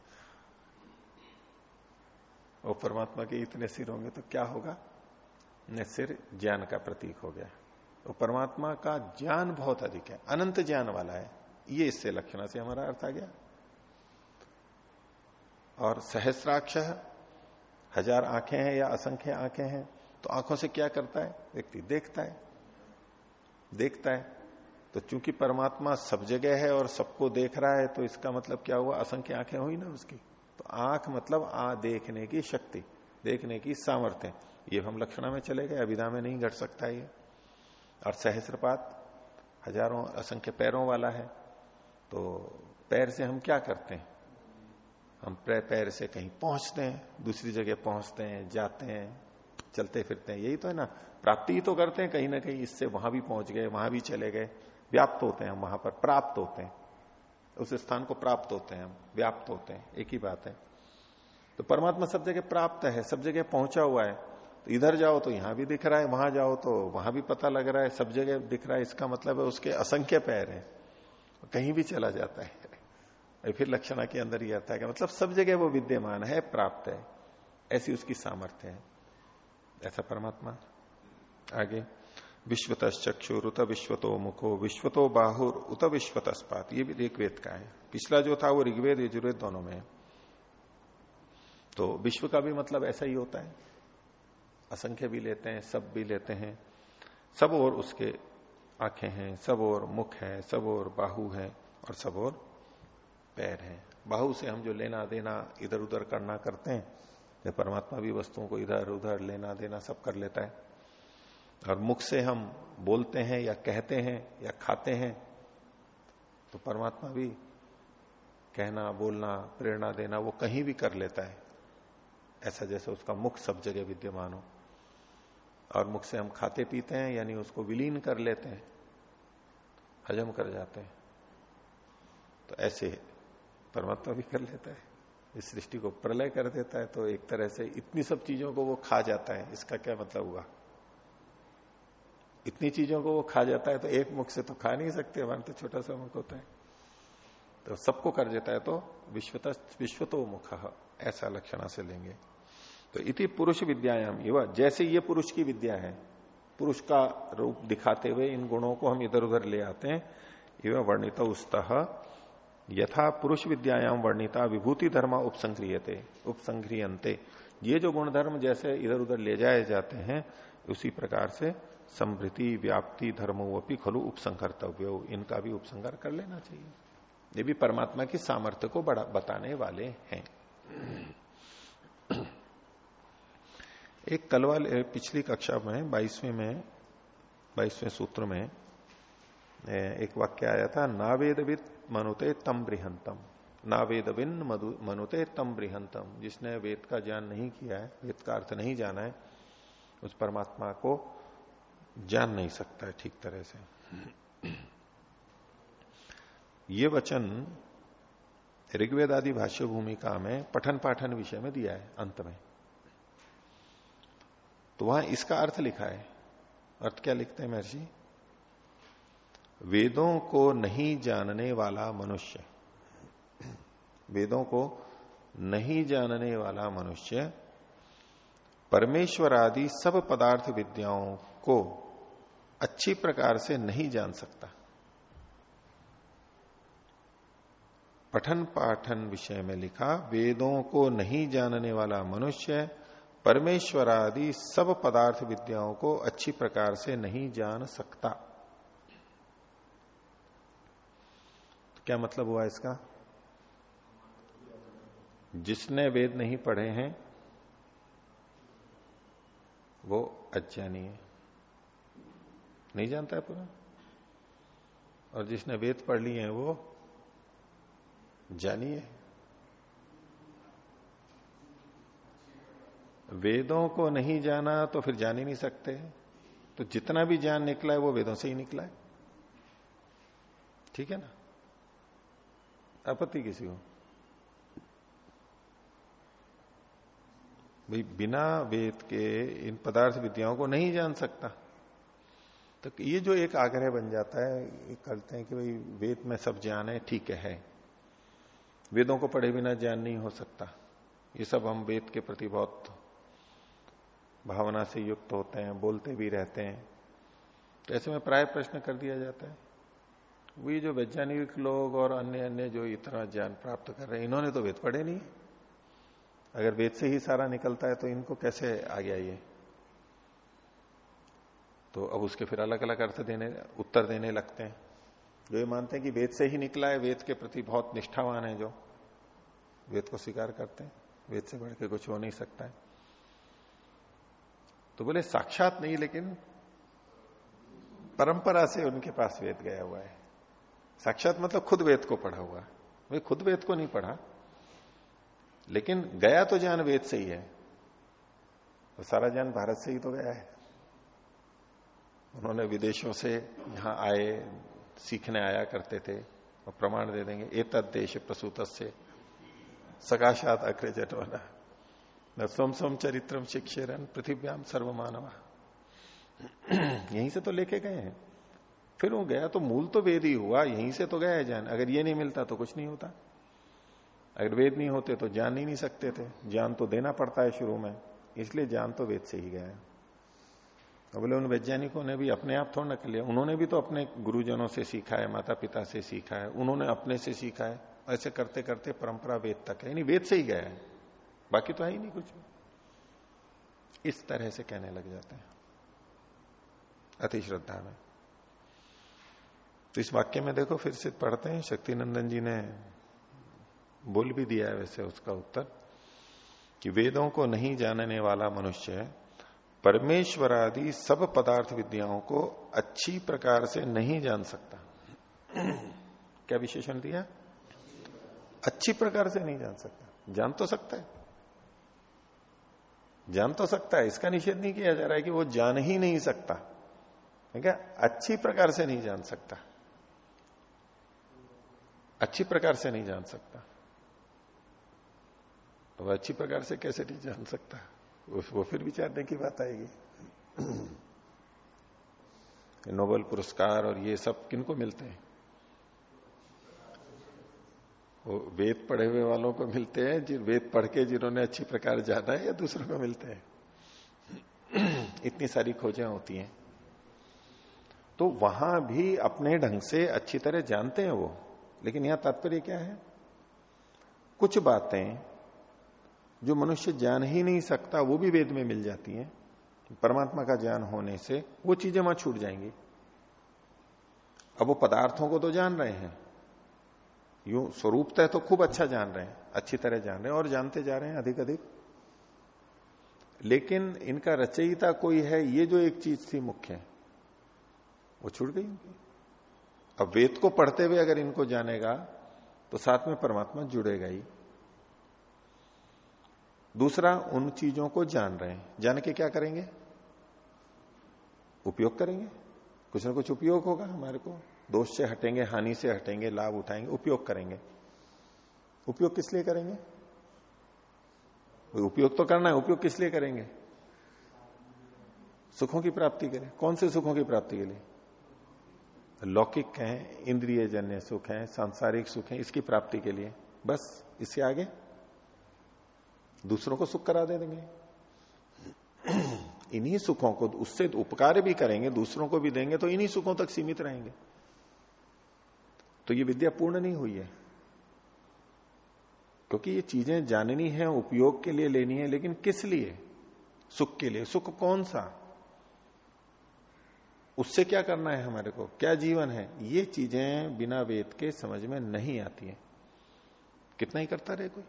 वो परमात्मा के इतने सिर होंगे तो क्या होगा? न सिर ज्ञान का प्रतीक हो गया। तो परमात्मा का ज्ञान बहुत अधिक है, अनंत ज्ञान वाला है। ये इससे लक्षणा से हमारा अर्थ आ गया। और सहस्राक्ष हज़ार आँखें हैं या असंख्य आँखें हैं तो आँखों से क्या करता है? व्यक्ति देखता है। देखता है। तो चूँकि परमात्मा सब जगह है और सबको देख रहा है तो इसका मतलब क्या हुआ? असंख्य आँखें हुई ना उसकी। तो आँख मतलब आ, देखने की शक्ति, देखने की सामर्थ्य। ये हम लक्षणा में चले गए अभिधा में नहीं घट सकता ये। और सहस्रपात, हज़ारों असंख्य पैरों वाला है। तो पैर से हम क्या करते हैं? हम पैर से कहीं पहुँचते हैं, दूसरी जगह पहुँचते हैं, जाते हैं, चलते फिरते हैं। यही तो है ना, प्राप्ति ही तो करते हैं कहीं ना कहीं, इससे वहाँ भी पहुँच गए, वहाँ भी चले गए। व्याप्त होते हैं हम वहाँ पर, प्राप्त होते हैं। उस स्थान को प्राप्त होते हैं हम, व्याप्त होते हैं। एक ही बात है। तो परमात्मा सब जगह प्राप्त है, सब जगह पहुँचा हुआ है। तो इधर जाओ तो यहाँ भी दिख रहा है, वहाँ जाओ तो वहाँ भी पता लग रहा है, सब जगह दिख रहा है। इसका मतलब है उसके असंख्य पैर है, कहीं भी चला जाता है। फिर लक्षणा के अंदर ही आता है मतलब सब जगह वो विद्यमान है, प्राप्त है। ऐसी उसकी सामर्थ्य है। ऐसा परमात्मा। आगे। विश्वत चक्षुर उत विश्वतो मुखो, विश्वतो बाहुर उत विश्वतस्पात। ये भी एक वेद का है। पिछला जो था वो ऋग्वेद, यजुर्वेद दोनों में तो विश्व का भी मतलब ऐसा ही होता है। असंख्य भी लेते हैं, सब भी लेते हैं। सब और उसके आँखें हैं, सब और मुख है, सब और बाहु है और सब और पैर है। बाहु से हम जो लेना देना इधर उधर करना करते हैं परमात्मा भी वस्तुओं को इधर उधर लेना देना सब कर लेता है। और मुख से हम बोलते हैं, या कहते हैं, या खाते हैं तो परमात्मा भी कहना, बोलना, प्रेरणा देना, वो कहीं भी कर लेता है। ऐसा जैसे उसका मुख सब जगह विद्यमान हो। और मुख से हम खाते पीते हैं, यानी उसको विलीन कर लेते हैं, हजम कर जाते हैं। तो ऐसे परमात्मा भी कर लेता है। इस सृष्टि को प्रलय कर देता है तो एक तरह से इतनी सब चीज़ों को वो खा जाता है। इसका क्या मतलब हुआ? इतनी चीज़ों को वो खा जाता है तो एक मुख से तो खा नहीं सकते हमारे तो छोटा सा मुख होता है। तो सबको कर देता है तो विश्वत विश्व तो मुख, ऐसा लक्षणा से लेंगे। तो इति पुरुष विद्यायाम। युवा, जैसे ये पुरुष की विद्या है, पुरुष का रूप दिखाते हुए इन गुणों को हम इधर उधर ले आते हैं। युवा वर्णित उस्तः यथा पुरुष विद्यायाम वर्णिता विभूति धर्म उपसंक्रियते उपसंक्रियंते ये जो गुण धर्म जैसे इधर उधर ले जाए जाते हैं, उसी प्रकार से संभृति व्याप्ति, धर्मो अपनी खलु उपसंकर्तव्य, इनका भी उपसंगार कर लेना चाहिए। ये भी परमात्मा की सामर्थ्य को बड़ा, बताने वाले हैं। एक कल वाले पिछली कक्षा में, बाईसवें में, बाईसवें सूत्र में एक वाक्य आया था, नावेदवित मनुते तम बृहंतम। नावेदविन मनुते तम बृहंतम। जिसने वेद का ज्ञान नहीं किया है, वेद का अर्थ नहीं जाना है, उस परमात्मा को जान नहीं सकता है ठीक तरह से। ये वचन ऋग्वेद आदि भाष्य भूमिका में पठन पाठन विषय में दिया है, अंत में। तो वहाँ इसका अर्थ लिखा है। अर्थ क्या लिखते हैं महर्षि? वेदों को नहीं जानने वाला मनुष्य। वेदों को नहीं जानने वाला मनुष्य परमेश्वर आदि सब पदार्थ विद्याओं को अच्छी प्रकार से नहीं जान सकता। पठन पाठन विषय में लिखा, वेदों को नहीं जानने वाला मनुष्य परमेश्वर आदि सब पदार्थ विद्याओं को अच्छी प्रकार से नहीं जान सकता। क्या मतलब हुआ इसका? जिसने वेद नहीं पढ़े हैं, वो अज्ञानी है। नहीं जानता है पूरा? और जिसने वेद पढ़ लिए हैं, वो जानी है। वेदों को नहीं जाना तो फिर जान ही नहीं सकते। तो जितना भी ज्ञान निकला है, वो वेदों से ही निकला है। ठीक है ना? आपत्ति किसी को? भाई, बिना वेद के इन पदार्थ विद्याओं को नहीं जान सकता। तो ये जो एक आग्रह बन जाता है करते हैं कि भाई, वेद में सब ज्ञान है, ठीक है। वेदों को पढ़े बिना ज्ञान नहीं हो सकता। ये सब हम वेद के प्रति बहुत भावना से युक्त होते हैं, बोलते भी रहते हैं। तो ऐसे में प्राय प्रश्न कर दिया जाता है। वही जो वैज्ञानिक लोग और अन्य अन्य जो इतना ज्ञान प्राप्त कर रहे हैं, इन्होंने तो वेद पढ़े नहीं। अगर वेद से ही सारा निकलता है तो इनको कैसे आ गया ये तो अब उसके फिर अलग अलग अर्थ देने, उत्तर देने लगते हैं। जो ये मानते हैं कि वेद से ही निकला है, वेद के प्रति बहुत निष्ठावान है जो, वेद को स्वीकार करते हैं। वेद से बढ़ के कुछ हो नहीं सकता है। तो बोले, साक्षात नहीं, लेकिन परंपरा से उनके पास वेद गया हुआ है। साक्षात मतलब खुद वेद को पढ़ा हुआ वे खुद वेद को नहीं पढ़ा। लेकिन गया तो ज्ञान वेद से ही है। तो सारा ज्ञान भारत से ही तो गया है। उन्होंने विदेशों से यहाँ आए, सीखने आया करते थे। और प्रमाण दे देंगे ए देश प्रसूत से सकाशात अग्र जटवाना न सोम सोम चरित्रम शिक्षरन पृथ्व्याम सर्वमानवा। यहीं से तो लेके गए हैं। फिर वो गया तो मूल तो वेद ही हुआ, यहीं से तो गया है ज्ञान। अगर ये नहीं मिलता तो कुछ नहीं होता। अगर वेद नहीं होते तो जान ही नहीं सकते थे। ज्ञान तो देना पड़ता है शुरू में, इसलिए ज्ञान तो वेद से ही गया है। तो बोले, उन वैज्ञानिकों ने भी अपने आप थोड़ा कर लिया। उन्होंने भी तो अपने गुरुजनों से सीखा है माता पिता से सीखा है, उन्होंने अपने से सीखा है। ऐसे करते करते परंपरा वेद तक है। यानी वेद से ही गया है। बाकी तो है ही नहीं कुछ। इस तरह से कहने लग जाते हैं। अति श्रद्धा में। तो इस वाक्य में देखो, फिर से पढ़ते हैं। शक्ति नंदन जी ने बोल भी दिया है वैसे उसका उत्तर, कि वेदों को नहीं जानने वाला मनुष्य परमेश्वर आदि सब पदार्थ विद्याओं को अच्छी प्रकार से नहीं जान सकता। क्या विशेषण दिया? अच्छी प्रकार से नहीं जान सकता। जान तो सकता है। जान तो सकता है। इसका निषेध नहीं किया जा रहा है कि वो जान ही नहीं सकता। क्या अच्छी प्रकार से नहीं जान सकता। अच्छी प्रकार से नहीं जान सकता। तो अच्छी प्रकार से कैसे नहीं जान सकता? वो फिर विचारने की बात आएगी। नोबल पुरस्कार और ये सब किनको मिलते हैं? वो वेद पढ़े हुए वालों को मिलते हैं, जिन, वेद पढ़ के जिन्होंने अच्छी प्रकार जाना है, या दूसरों को मिलते हैं? इतनी सारी खोजें होती हैं। तो वहाँ भी अपने ढंग से अच्छी तरह जानते हैं वो। लेकिन यहाँ तात्पर्य क्या है? कुछ बातें जो मनुष्य जान ही नहीं सकता, वो भी वेद में मिल जाती हैं। परमात्मा का ज्ञान होने से वो चीज़ें वहाँ छूट जाएँगी। अब वो पदार्थों को तो जान रहे हैं। यूँ स्वरूपतः तो खूब अच्छा जान रहे हैं, अच्छी तरह जान रहे हैं और जानते जा रहे हैं अधिक अधिक लेकिन इनका रचयिता कोई है, ये जो एक चीज़ थी मुख्य, वो छूट गई इनकी अब वेद को पढ़ते हुए अगर इनको जानेगा तो साथ में परमात्मा जुड़ेगा ही। दूसरा, उन चीज़ों को जान रहे हैं। जान के क्या करेंगे? उपयोग करेंगे? कुछ ना कुछ उपयोग होगा हमारे को। दोष से हटेंगे, हानि से हटेंगे, लाभ उठाएँगे, उपयोग करेंगे। उपयोग किस लिए करेंगे? उपयोग तो करना है, उपयोग किस लिए करेंगे? सुखों की प्राप्ति के लिए कौन से सुखों की प्राप्ति के लिए? लौकिक हैं इंद्रिय जन्य सुख हैं, सांसारिक सुख हैं, इसकी प्राप्ति के लिए। बस, इससे आगे दूसरों को सुख करा दे देंगे। इन्हीं सुखों को, उससे उपकार भी करेंगे, दूसरों को भी देंगे तो इन्हीं सुखों तक सीमित रहेंगे। तो ये विद्या पूर्ण नहीं हुई है। क्योंकि ये चीज़ें जाननी है, उपयोग के लिए लेनी है, लेकिन किस लिए? सुख के लिए। सुख कौन सा? उससे क्या करना है हमारे को? क्या जीवन है? ये चीज़ें बिना वेद के समझ में नहीं आती है। कितना ही करता रहे कोई।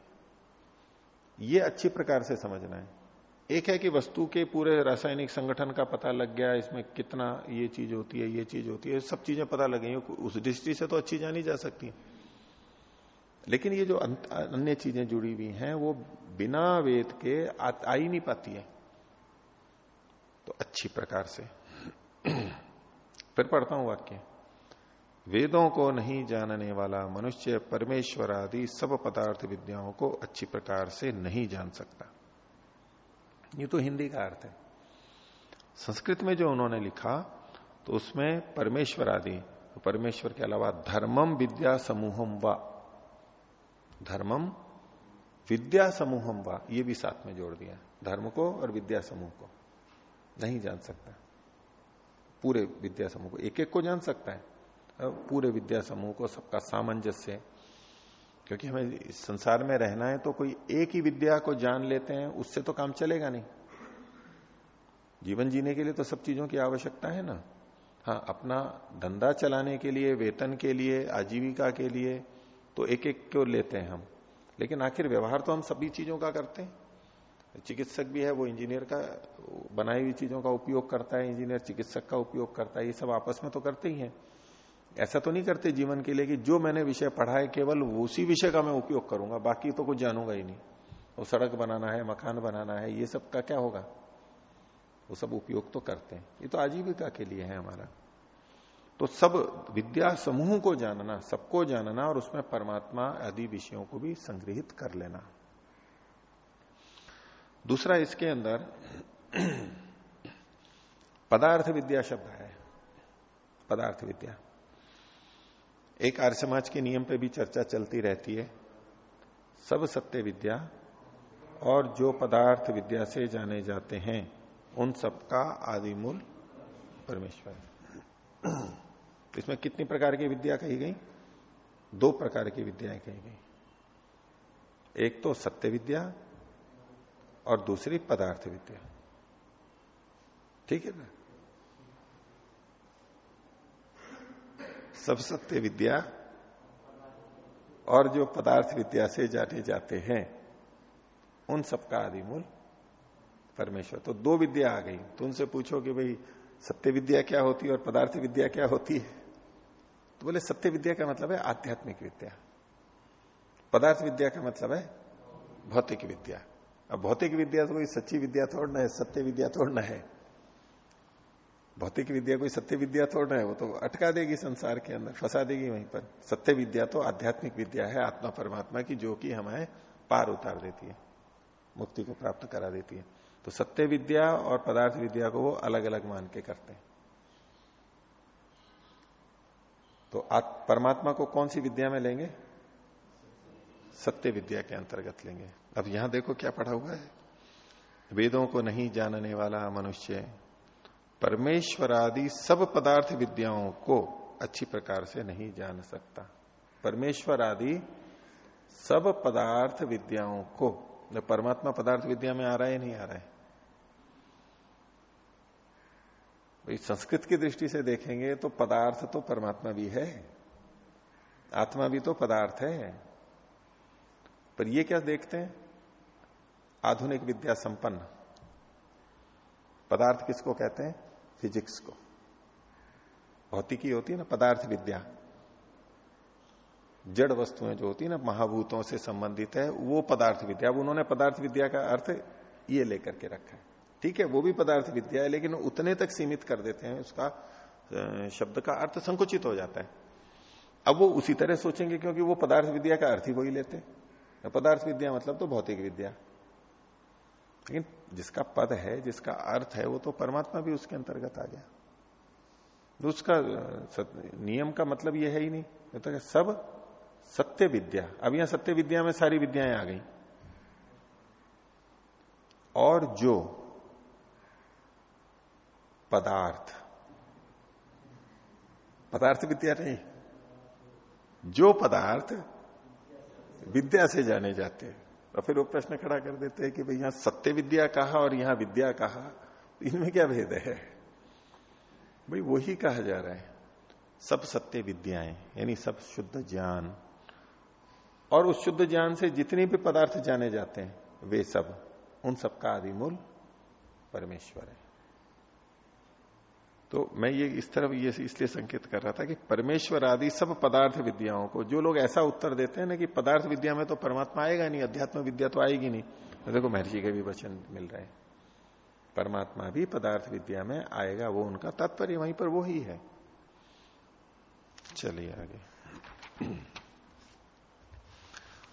ये अच्छी प्रकार से समझना है। एक है कि वस्तु के पूरे रासायनिक संगठन का पता लग गया इसमें कितना ये चीज़ होती है ये चीज़ होती है सब चीज़ें पता लग गई उस दृष्टि से तो अच्छी जानी जा सकती है। लेकिन ये जो अन्य चीज़ें जुड़ी हुई हैं वो बिना वेद के आ, ही नहीं पाती है। तो अच्छी प्रकार से। फिर पढ़ता हूँ वाक्य। वेदों को नहीं जानने वाला मनुष्य परमेश्वर आदि सब पदार्थ विद्याओं को अच्छी प्रकार से नहीं जान सकता। ये तो हिंदी का अर्थ है। संस्कृत में जो उन्होंने लिखा तो उसमें परमेश्वर आदि तो परमेश्वर के अलावा धर्मम विद्या समूहम व। धर्मम विद्या समूहम व, ये भी साथ में जोड़ दिया। धर्म को और विद्या समूह को नहीं जान सकता। पूरे विद्या समूह को एक एक को जान सकता है। पूरे विद्या समूह को सबका सामंजस्य क्योंकि हमें इस संसार में रहना है तो कोई एक ही विद्या को जान लेते हैं, उससे तो काम चलेगा नहीं। जीवन जीने के लिए तो सब चीज़ों की आवश्यकता है ना। हाँ अपना धंधा चलाने के लिए, वेतन के लिए, आजीविका के लिए तो एक एक को लेते हैं हम। लेकिन आखिर व्यवहार तो हम सभी चीज़ों का करते हैं। चिकित्सक भी है, वो इंजीनियर का, बनाई हुई चीज़ों का उपयोग करता है, इंजीनियर चिकित्सक का उपयोग करता है, ये सब आपस में तो करते ही हैं। ऐसा तो नहीं करते जीवन के लिए कि जो मैंने विषय पढ़ा है केवल उसी विषय का मैं उपयोग करूँगा, बाकी तो कुछ जानूँगा ही नहीं। वो सड़क बनाना है, मकान बनाना है, ये सब का क्या होगा? वो सब उपयोग तो करते हैं। ये तो आजीविका के लिए है हमारा। तो सब विद्या समूह को जानना, सबको जानना और उसमें परमात्मा आदि विषयों को भी संग्रहित कर लेना। दूसरा इसके अंदर पदार्थ विद्या शब्द है। पदार्थ विद्या। एक आर्य समाज के नियम पे भी चर्चा चलती रहती है। सब सत्य विद्या और जो पदार्थ विद्या से जाने जाते हैं, उन सबका आदि मूल परमेश्वर इसमें कितनी प्रकार की विद्या कही गई? दो प्रकार की विद्याएँ कही गई। एक तो सत्य विद्या और दूसरी पदार्थ विद्या। ठीक है ना? सब सत्य विद्या और जो पदार्थ विद्या से जाने जाते हैं, उन सबका आदि मूल परमेश्वर। तो दो विद्या आ गई। तो उनसे पूछो कि भाई, सत्य विद्या क्या होती है और पदार्थ विद्या क्या होती है? तो बोले, सत्य विद्या का मतलब है आध्यात्मिक विद्या। पदार्थ विद्या का मतलब है भौतिक विद्या। अब भौतिक विद्या तो कोई सच्ची विद्या थोड़ना है, सत्य विद्या थोड़ना है। भौतिक विद्या कोई सत्य विद्या थोड़ा है, वो तो अटका देगी संसार के अंदर, फंसा देगी वहीं पर। सत्य विद्या तो आध्यात्मिक विद्या है, आत्मा परमात्मा की, जो कि हमें पार उतार देती है, मुक्ति को प्राप्त करा देती है। तो सत्य विद्या और पदार्थ विद्या को वो अलग अलग मान के करते हैं। तो परमात्मा को कौन सी विद्या में लेंगे? सत्य विद्या के अंतर्गत लेंगे। अब यहाँ देखो क्या पढ़ा हुआ है। वेदों को नहीं जानने वाला मनुष्य परमेश्वर आदि सब पदार्थ विद्याओं को अच्छी प्रकार से नहीं जान सकता। परमेश्वर आदि सब पदार्थ विद्याओं को परमात्मा पदार्थ विद्या में आ रहा है नहीं आ रहा है? भाई, संस्कृत की दृष्टि से देखेंगे तो पदार्थ तो परमात्मा भी है, आत्मा भी तो पदार्थ है। पर ये क्या देखते हैं? आधुनिक विद्या संपन्न। पदार्थ किसको कहते हैं? फिजिक्स को। भौतिकी होती है ना पदार्थ विद्या। जड़ वस्तुएँ जो होती है ना महाभूतों से संबंधित है, वो पदार्थ विद्या। अब उन्होंने पदार्थ विद्या का अर्थ ये लेकर के रखा है। ठीक है, वो भी पदार्थ विद्या है, लेकिन उतने तक सीमित कर देते हैं, उसका शब्द का अर्थ संकुचित हो जाता है। अब वो उसी तरह सोचेंगे क्योंकि वो पदार्थ विद्या का अर्थ ही वही लेते हैं। पदार्थ विद्या मतलब तो भौतिक विद्या। लेकिन जिसका पद है, जिसका अर्थ है, वो तो परमात्मा भी उसके अंतर्गत आ गया। तो उसका नियम का मतलब ये है ही नहीं। तो सब सत्य विद्या। अब यहाँ सत्य विद्या में सारी विद्याएँ आ गई। और जो पदार्थ पदार्थ विद्या नहीं, जो पदार्थ विद्या से जाने जाते हैं। और फिर वो प्रश्न खड़ा कर देते हैं कि भाई यहाँ सत्य विद्या कहा और यहाँ विद्या कहा? इनमें क्या भेद है? भाई वही कहा जा रहा है। सब सत्य विद्याएँ, यानी सब शुद्ध ज्ञान। और उस शुद्ध ज्ञान से जितने भी पदार्थ जाने जाते हैं, वे सब, उन सबका आदि मूल परमेश्वर है। तो मैं ये इस तरफ़ ये इसलिए संकेत कर रहा था कि परमेश्वर आदि सब पदार्थ विद्याओं को, जो लोग ऐसा उत्तर देते हैं ना कि पदार्थ विद्या में तो परमात्मा आएगा नहीं, अध्यात्म विद्या तो आएगी नहीं। तो देखो महर्षि के भी वचन मिल रहे हैं। परमात्मा भी पदार्थ विद्या में आएगा, वो उनका तात्पर्य वहीं पर वो ही है। चलिए आगे।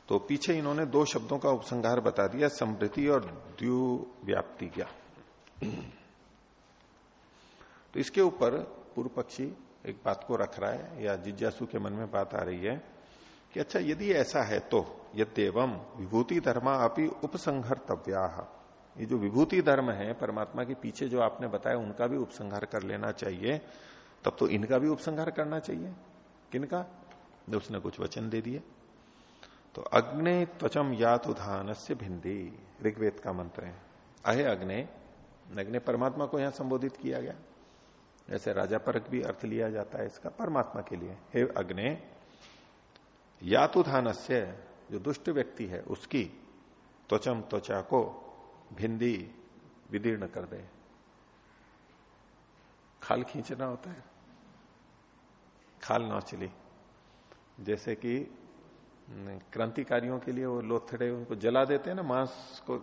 तो पीछे इन्होंने दो शब्दों का उपसंहार बता दिया समृद्धि और द्यू व्याप्ति क्या। तो इसके ऊपर पूर्व पक्षी एक बात को रख रहा है, या जिज्ञासु के मन में बात आ रही है कि अच्छा यदि ऐसा है तो यद्यवम विभूति धर्मा अपनी उपसंहर्तव्या। ये जो विभूति धर्म है, परमात्मा के पीछे जो आपने बताया, उनका भी उपसंहार कर लेना चाहिए। तब तो इनका भी उपसंहार करना चाहिए। किनका? उसने कुछ वचन दे दिए। तो अग्नि त्वचम यात उधान से भिंदी ऋग्वेद का मंत्र है। अहे अग्नि अग्नि परमात्मा को यहाँ संबोधित किया गया। जैसे राजा परक भी अर्थ लिया जाता है इसका परमात्मा के लिए। हे अग्नि यातुधान से जो दुष्ट व्यक्ति है, उसकी त्वचम त्वचा को भिंदी विदीर्ण कर दे। खाल खींचना होता है। खाल नौचली जैसे कि क्रांतिकारियों के लिए वो लोथड़े उनको जला देते हैं ना, मांस को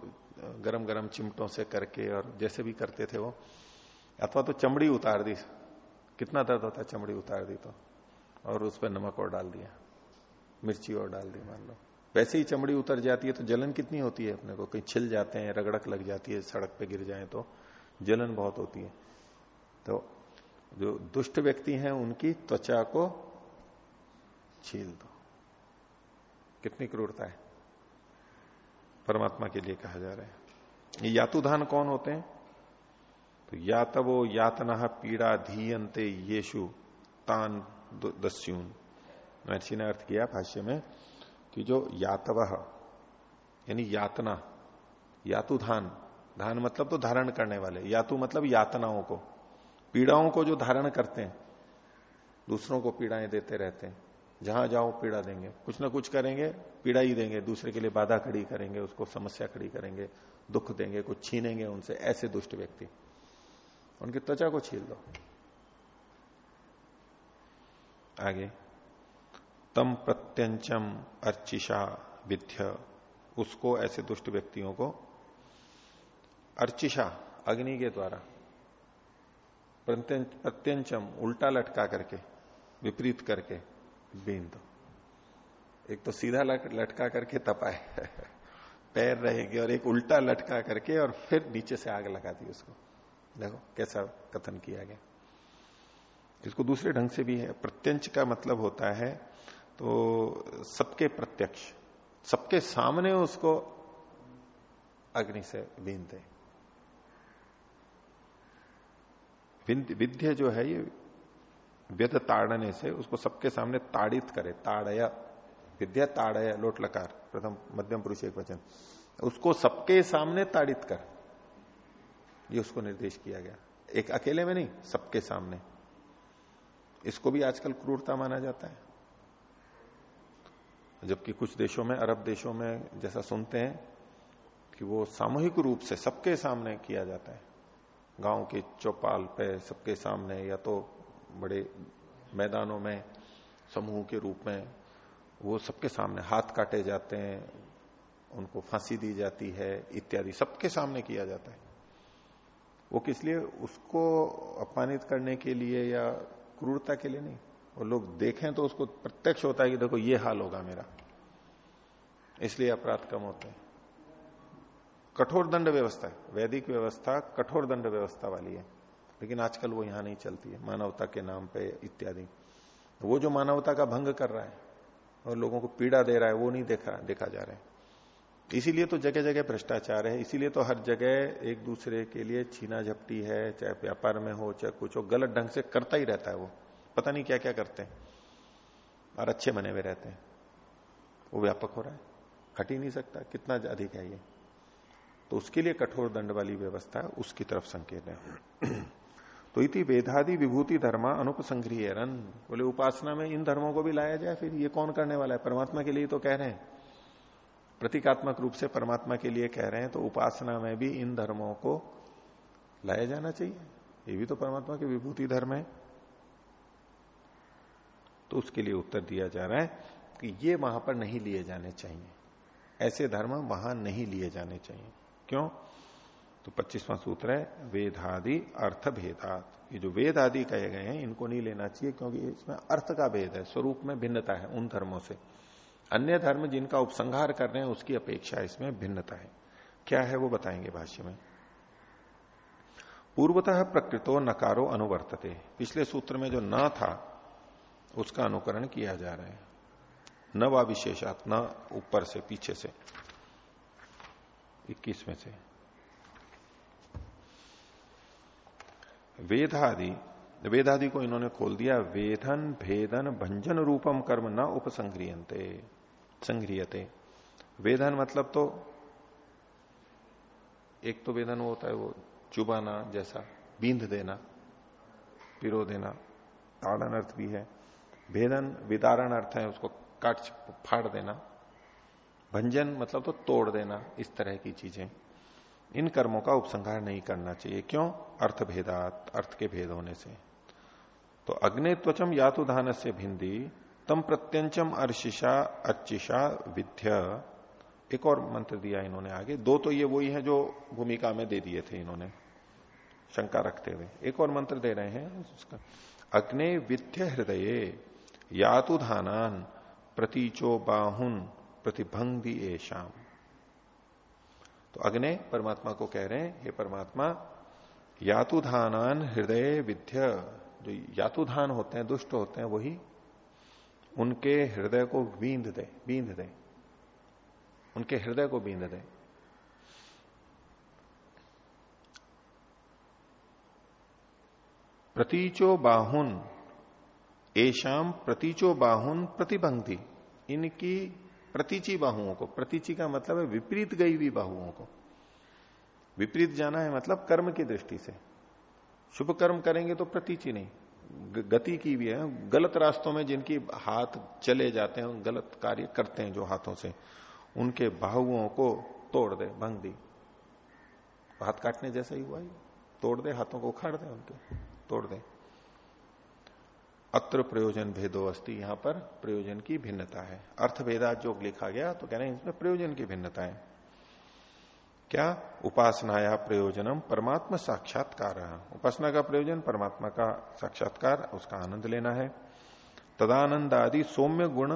गरम गरम चिमटों से करके और जैसे भी करते थे वो। अथवा तो चमड़ी उतार दी। कितना दर्द होता है चमड़ी उतार दी तो? और उस पर नमक और डाल दिया। मिर्ची और डाल दी, मान लो। वैसे ही चमड़ी उतर जाती है तो जलन कितनी होती है अपने को? कहीं छिल जाते हैं, रगड़क लग जाती है, सड़क पे गिर जाए तो जलन बहुत होती है। तो जो दुष्ट व्यक्ति हैं, उनकी त्वचा को छील दो। कितनी क्रूरता है। परमात्मा के लिए कहा जा रहा है। ये यातुधान कौन होते हैं? तो यातवो यातना पीड़ा धीयंते येशु तान दस्यून। महर्षि ने अर्थ किया भाष्य में कि जो यातव, यानी यातना यातुधान धान मतलब तो धारण करने वाले, यातु मतलब यातनाओं को, पीड़ाओं को जो धारण करते हैं, दूसरों को पीड़ाएँ देते रहते हैं, जहाँ जाओ पीड़ा देंगे, कुछ ना कुछ करेंगे, पीड़ा ही देंगे, दूसरे के लिए बाधा खड़ी करेंगे, उसको समस्या खड़ी करेंगे, दुख देंगे, कुछ छीनेंगे उनसे, ऐसे दुष्ट व्यक्ति। उनकी त्वचा को छील दो। आगे। तम प्रत्यंचम अर्चिशा विध्य। उसको ऐसे दुष्ट व्यक्तियों को अर्चिशा अग्नि के द्वारा प्रत्यंचम उल्टा लटका करके, विपरीत करके बीन दो। एक तो सीधा लटका करके तपाए। पैर रहेगी और एक उल्टा लटका करके और फिर नीचे से आग लगा दी उसको। देखो कैसा कथन किया गया। इसको दूसरे ढंग से भी है, प्रत्यंच का मतलब होता है तो सबके प्रत्यक्ष, सबके सामने उसको अग्नि से बीन दे विद्य जो है ये व्यध ताड़ने से उसको सबके सामने ताड़ित करे, ताड़या विद्या ताड़या लोट लकार प्रथम मध्यम पुरुष एक वचन। उसको सबके सामने ताड़ित कर। ये उसको निर्देश किया गया। एक अकेले में नहीं, सबके सामने। इसको भी आजकल क्रूरता माना जाता है। जबकि कुछ देशों में, अरब देशों में जैसा सुनते हैं कि वो सामूहिक रूप से सबके सामने किया जाता है। गाँव के चौपाल पे सबके सामने या तो बड़े मैदानों में, समूह के रूप में वो सबके सामने हाथ काटे जाते हैं, उनको फांसी दी जाती है, इत्यादि सबके सामने किया जाता है। वो किस लिए? उसको अपमानित करने के लिए या क्रूरता के लिए नहीं? और लोग देखें तो उसको प्रत्यक्ष होता है कि देखो ये हाल होगा मेरा। इसलिए अपराध कम होते हैं। कठोर दंड व्यवस्था है। वैदिक व्यवस्था कठोर दंड व्यवस्था वाली है। लेकिन आजकल वो यहाँ नहीं चलती है। मानवता के नाम पे इत्यादि। वो जो मानवता का भंग कर रहा है और लोगों को पीड़ा दे रहा है, वो नहीं देखा देखा जा रहा है। इसीलिए तो जगह जगह भ्रष्टाचार है, इसीलिए तो हर जगह एक दूसरे के लिए छीना झपटी है, चाहे व्यापार में हो, चाहे कुछ हो, गलत ढंग से करता ही रहता है वो। पता नहीं क्या क्या करते हैं और अच्छे बने हुए रहते हैं। वो व्यापक हो रहा है। हट ही नहीं सकता, कितना अधिक है ये। तो उसके लिए कठोर दंड वाली व्यवस्था उसकी तरफ़ संकेत है। तो इति वेदादि विभूति धर्मा रन बोले, उपासना में इन धर्मों को भी लाया जाए फिर, ये कौन करने वाला है? परमात्मा के लिए तो कह रहे हैं। प्रतीकात्मक रूप से परमात्मा के लिए कह रहे हैं तो उपासना में भी इन धर्मों को लाया जाना चाहिए। ये भी तो परमात्मा के विभूति धर्म है। तो उसके लिए उत्तर दिया जा रहा है कि ये वहाँ पर नहीं लिए जाने चाहिए। ऐसे धर्म वहाँ नहीं लिए जाने चाहिए। क्यों? तो पच्चीसवां सूत्र है, वेदादि अर्थ भेदात ये जो वेद आदि कहे गए हैं, इनको नहीं लेना चाहिए, क्योंकि इसमें अर्थ का भेद है, स्वरूप में भिन्नता है उन धर्मों से। अन्य धर्म जिनका उपसंहार कर रहे हैं, उसकी अपेक्षा इसमें भिन्नता है। क्या है वो बताएँगे भाष्य में? पूर्वतः प्रकृतो नकारो अनुवर्तते। पिछले सूत्र में जो न था, उसका अनुकरण किया जा रहा है। न व विशेषात, न ऊपर से, पीछे से। इक्कीस में से। वेदादि वेदादि को इन्होंने खोल दिया। वेधन भेदन, भंजन रूपम कर्म न उपसंग्रियंते संग्रियते। वेदन मतलब तो एक तो वेदन होता है वो चुबाना जैसा बींद देना, पिरो देना, ताड़न अर्थ भी है। भेदन विदारण अर्थ है उसको काट फाड़ देना। भंजन मतलब तो तोड़ देना, इस तरह की चीज़ें। इन कर्मों का उपसंहार नहीं करना चाहिए। क्यों? अर्थ भेदात, अर्थ के भेद होने से। तो अग्नि त्वचम यातुधान से भिंदी तम प्रत्यंचम अर्शिशा अर्चिशा विध्य एक और मंत्र दिया इन्होंने आगे। दो तो ये वही है जो भूमिका में दे दिए थे इन्होंने, शंका रखते हुए। एक और मंत्र दे रहे हैं उसका। अग्नि विध्य हृदय यातुधानान प्रतीचो बाहुन, प्रतिभंगी एशाम तो अग्नि परमात्मा को कह रहे हैं, हे परमात्मा यातुधानान हृदय विध्य जो यातुधान होते हैं, दुष्ट होते हैं, वही उनके हृदय को बींद दे बींद दे। उनके हृदय को बींद दे। प्रतीचो बाहुन एशाम प्रतीचो बाहुन प्रतिबंधी। इनकी प्रतीची बाहुओं को, प्रतीची का मतलब है विपरीत गई हुई बाहुओं को। विपरीत जाना है मतलब कर्म की दृष्टि से। शुभ कर्म करेंगे तो प्रतीची नहीं। गति की भी है। गलत रास्तों में जिनकी हाथ चले जाते हैं गलत कार्य करते हैं जो हाथों से, उनके बाहुओं को तोड़ दे, भंग दी। हाथ काटने जैसा ही हुआ ही। तोड़ दे, हाथों को उखाड़ दे उनके, तोड़ दे। अत्र प्रयोजन भेदो अस्थि यहाँ पर प्रयोजन की भिन्नता है। अर्थ भेदा जो लिखा गया तो कह रहे हैं इसमें प्रयोजन की भिन्नता है क्या उपासनाया प्रयोजनम परमात्मा साक्षात्कार। उपासना का प्रयोजन, परमात्मा का साक्षात्कार, उसका आनंद लेना है। तदानंद आदि सौम्य गुण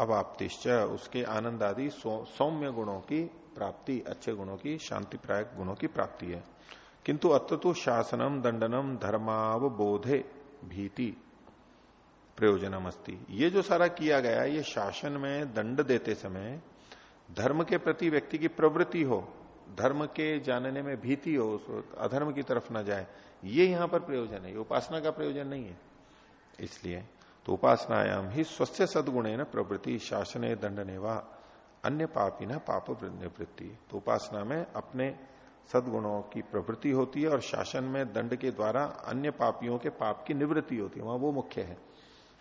अवाप्तिश्च, उसके आनंद आदि सौम्य गुणों की प्राप्ति, अच्छे गुणों की शांति प्रायक गुणों की प्राप्ति है। किंतु अत्र तो शासनम, दंडनम, धर्मावबोधे, भीति प्रयोजनम अस्ति ये जो सारा किया गया, ये शासन में दंड देते समय धर्म के प्रति व्यक्ति की प्रवृत्ति हो धर्म के जानने में भीति हो अधर्म की तरफ़ ना जाए, ये यहाँ पर प्रयोजन है, ये उपासना का प्रयोजन नहीं है। इसलिए तो उपासनायाम ही स्वस्थ सदगुणे न प्रवृत्ति शासन दंड नेवा अन्य पापी न पाप निवृत्ति। तो उपासना में अपने सदगुणों की प्रवृत्ति होती है और शासन में दंड के द्वारा अन्य पापियों के पाप की निवृत्ति होती है, वहाँ वो मुख्य है।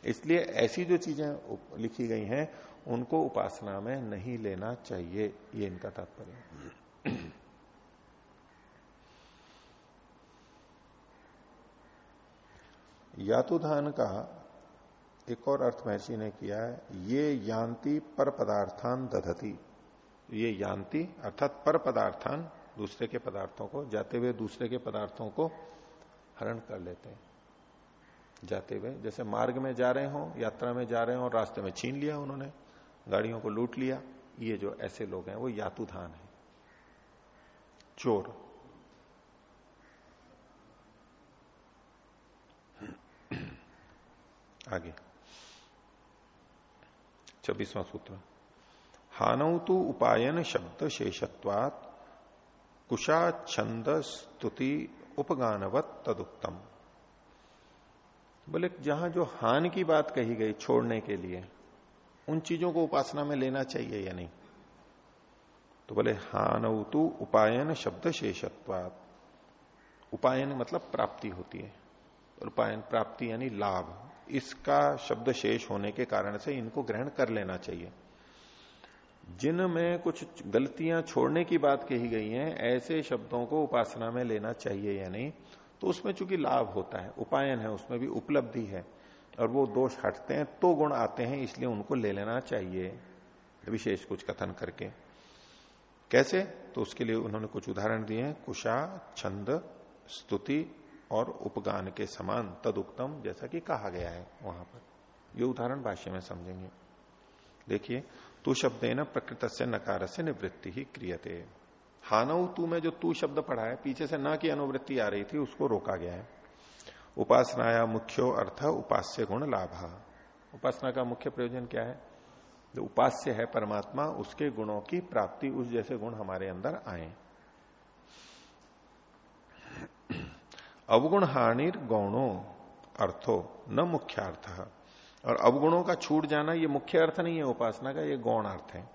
इसलिए ऐसी जो चीज़ें लिखी गई हैं, उनको उपासना में नहीं लेना चाहिए, ये इनका तात्पर्य यातुधान का एक और अर्थ महर्षि ने किया है, ये यान्ति पर पदार्थान दधती। ये यान्ति अर्थात पर पदार्थान दूसरे के पदार्थों को, जाते हुए दूसरे के पदार्थों को हरण कर लेते हैं। जाते हुए, जैसे मार्ग में जा रहे हो, यात्रा में जा रहे हो, रास्ते में छीन लिया उन्होंने, गाड़ियों को लूट लिया, ये जो ऐसे लोग हैं, वो यातुधान है। चोर। आगे। छब्बीसवां सूत्र। हानौ तो उपायन शब्द शेषत्वात कुशा छंद स्तुति उपगानवत तदुक्तम। बोले, जहाँ जो हान की बात कही गई, छोड़ने के लिए, उन चीज़ों को उपासना में लेना चाहिए या नहीं? तो बोले हानवतु उपायन शब्द शेषत्वात उपायन मतलब प्राप्ति होती है उपायन प्राप्ति यानी लाभ। इसका शब्द शेष होने के कारण से इनको ग्रहण कर लेना चाहिए। जिनमें कुछ गलतियाँ छोड़ने की बात कही गई हैं, ऐसे शब्दों को उपासना में लेना चाहिए या नहीं तो उसमें चूँकि लाभ होता है, उपायन है, उसमें भी उपलब्धि है, और वो दोष हटते हैं तो गुण आते हैं, इसलिए उनको ले लेना चाहिए। विशेष कुछ कथन करके। कैसे? तो उसके लिए उन्होंने कुछ उदाहरण दिए हैं। कुशा, छंद, स्तुति और उपगान के समान तदुक्तम, जैसा कि कहा गया है वहाँ पर। ये उदाहरण भाष्य में समझेंगे। देखिए, तू शब्द न प्रकृत से नकार से निवृत्ति ही क्रियते। हानऊ तू में जो तू शब्द पढ़ा है, पीछे से न की अनुवृत्ति आ रही थी, उसको रोका गया है। उपासनाया मुख्यो अर्थ उपास्य गुण लाभ। उपासना का मुख्य प्रयोजन क्या है? जो उपास्य है परमात्मा, उसके गुणों की प्राप्ति उस जैसे गुण हमारे अंदर आए। अवगुण हानिर गौणों अर्थो न मुख्य अर्थ और अवगुणों का छूट जाना ये मुख्य अर्थ नहीं है, उपासना का ये गौण अर्थ है।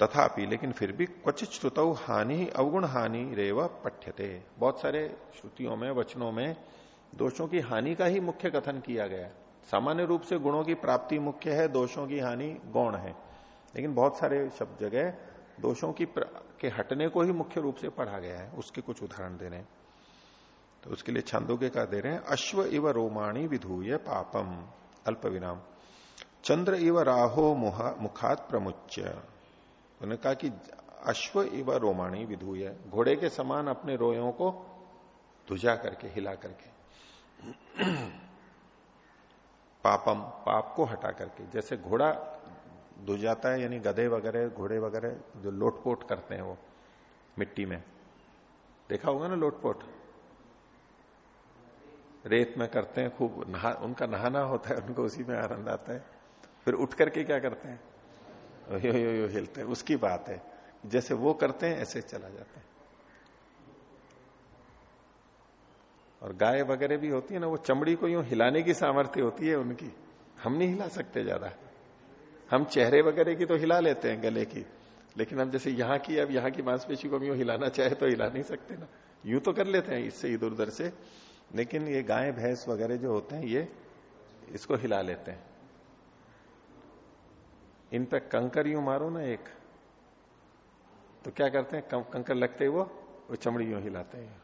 तथापि, लेकिन फिर भी क्वचित श्रुत हानि अवगुण हानि रेव पठ्यते। बहुत सारे श्रुतियों में, वचनों में दोषों की हानि का ही मुख्य कथन किया गया सामान्य रूप से गुणों की प्राप्ति मुख्य है, दोषों की हानि गौण है। लेकिन बहुत सारे शब्द जगह दोषों की के हटने को ही मुख्य रूप से पढ़ा गया है, उसके कुछ उदाहरण दे रहे हैं। तो उसके लिए छंदोगे का दे रहे हैं, अश्व इव रोमाणी विधूय पापम, अल्प विराम। चंद्र इव राहो मुखात प्रमुच्य। उन्होंने कहा कि अश्व इव रोमाणी विधुय, घोड़े के समान अपने रोयों को धुजा करके, हिला करके। पापम, पाप को हटा करके। जैसे घोड़ा धुजाता है, यानी गधे वगैरह, घोड़े वगैरह जो लोटपोट करते हैं वो मिट्टी में। देखा होगा ना लोटपोट? रेत में करते हैं, खूब नहा, उनका नहाना होता है, उनको उसी में आनंद आता है। फिर उठ करके क्या करते हैं? यो यो यो हिलते हैं। उसकी बात है, जैसे वो करते हैं, ऐसे चला जाते हैं। और गाय वगैरह भी होती है ना, वो चमड़ी को यूँ हिलाने की सामर्थ्य होती है उनकी। हम नहीं हिला सकते ज़्यादा। हम चेहरे वगैरह की तो हिला लेते हैं गले की, लेकिन हम जैसे यहाँ की, अब यहाँ की मांसपेशी को यूँ हिलाना चाहे तो हिला नहीं सकते ना। यूँ तो कर लेते हैं इससे इधर उधर से, लेकिन ये गाय, भैंस वगैरह जो होते हैं, ये इसको हिला लेते हैं। इन पे कंकर यूँ मारो ना एक तो क्या करते हैं कंकर लगते वो वो चमड़ी यूँ हिलाते हैं।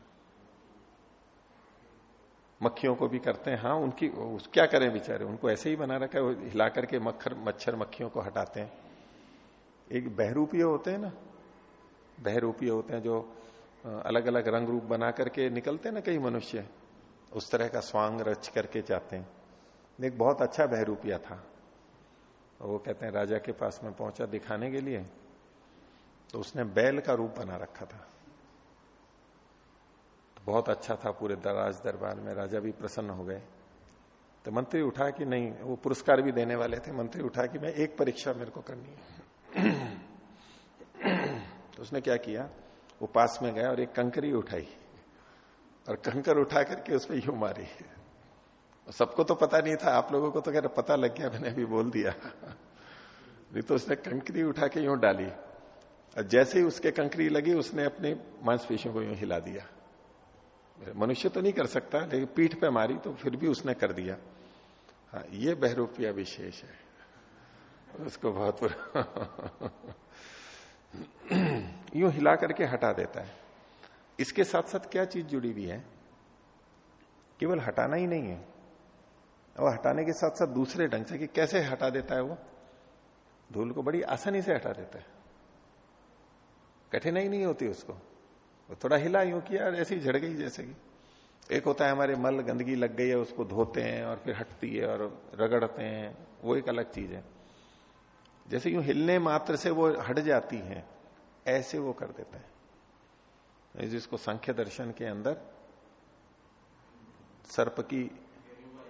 मक्खियों को भी करते हैं। हाँ उनकी, उस, क्या करें बेचारे? उनको ऐसे ही बना रखा है हिला करके मक्खर, मच्छर मक्खियों को हटाते हैं। एक बहरूपीय होते हैं ना? बहरूपीय होते हैं जो अलग अलग रंग रूप बना करके निकलते हैं ना कई मनुष्य? उस तरह का स्वांग रच करके जाते हैं। एक बहुत अच्छा बहरूपिया था। वो कहते हैं, राजा के पास में पहुँचा दिखाने के लिए। तो उसने बैल का रूप बना रखा था। बहुत अच्छा था पूरे दराज दरबार में, राजा भी प्रसन्न हो गए। तो मंत्री उठा कि नहीं, वो पुरस्कार भी देने वाले थे। मंत्री उठा कि मैं एक परीक्षा मेरे को करनी है। तो उसने क्या किया? वो पास में गया और एक कंकरी उठाई। और कंकर उठा करके उस पर यूँ मारी। सबको तो पता नहीं था, आप लोगों को तो कह रहे पता लग गया, मैंने अभी बोल दिया। नहीं तो उसने कंकरी उठा के यूँ डाली। और जैसे ही उसके कंकरी लगी, उसने अपने मांसपेशियों को यूँ हिला दिया। मनुष्य तो नहीं कर सकता, लेकिन पीठ पे मारी तो फिर भी उसने कर दिया। हाँ ये बहरूपिया विशेष है। उसको बहुत यूँ हिला करके हटा देता है। इसके साथ साथ क्या चीज़ जुड़ी हुई है? केवल हटाना ही नहीं है। और हटाने के साथ साथ दूसरे ढंग से कि कैसे हटा देता है वो? धूल को बड़ी आसानी से हटा देता है। कठिनाई नहीं होती उसको। वो थोड़ा हिला यूँ किया, और ऐसी झड़ गई जैसे कि एक होता है हमारे मल गंदगी लग गई है, उसको धोते हैं और फिर हटती है और रगड़ते हैं, वो एक अलग चीज़ है। जैसे यूँ हिलने मात्र से वो हट जाती है, ऐसे वो कर देता है। जिसको संख्य दर्शन के अंदर सर्प की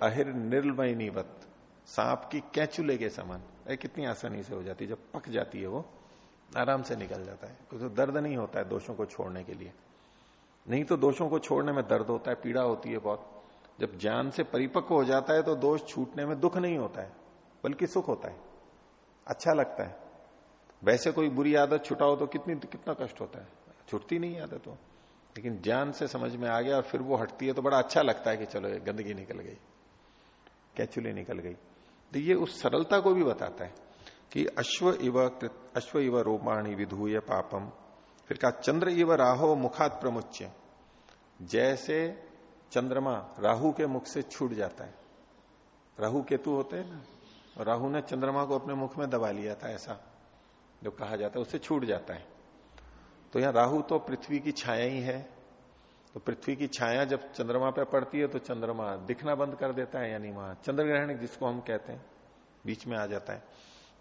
अहिर निर्मयनीवत, सांप की कैचुले के समान कितनी आसानी से हो जाती है, जब पक जाती है वो आराम से निकल जाता है। क्योंकि तो दर्द नहीं होता है दोषों को छोड़ने के लिए। नहीं तो दोषों को छोड़ने में दर्द होता है, पीड़ा होती है बहुत। जब ज्ञान से परिपक्व हो जाता है तो दोष छूटने में दुख नहीं होता है, बल्कि सुख होता है। अच्छा लगता है। वैसे कोई बुरी आदत छुटाओ तो कितनी, कितना कष्ट होता है। छुटती नहीं आदत तो लेकिन ज्ञान से समझ में आ गया और फिर वो हटती है तो बड़ा अच्छा लगता है कि चलो ये गंदगी निकल गई, कैचुली निकल गई। तो ये उस सरलता को भी बताता है। कि अश्व इव अश्व इव रोमाणी विधूय पापम। फिर कहा, चंद्र इव राहो मुखात प्रमुच्य। जैसे चंद्रमा राहु के मुख से छूट जाता है। राहु केतु होते हैं ना राहु ने चंद्रमा को अपने मुख में दबा लिया था ऐसा, जो कहा जाता है, उससे छूट जाता है। तो यहाँ राहु तो पृथ्वी की छाया ही है। तो पृथ्वी की छाया जब चंद्रमा पे पड़ती है तो चंद्रमा दिखना बंद कर देता है, यानी वहाँ चंद्र ग्रहण जिसको हम कहते हैं, बीच में आ जाता है।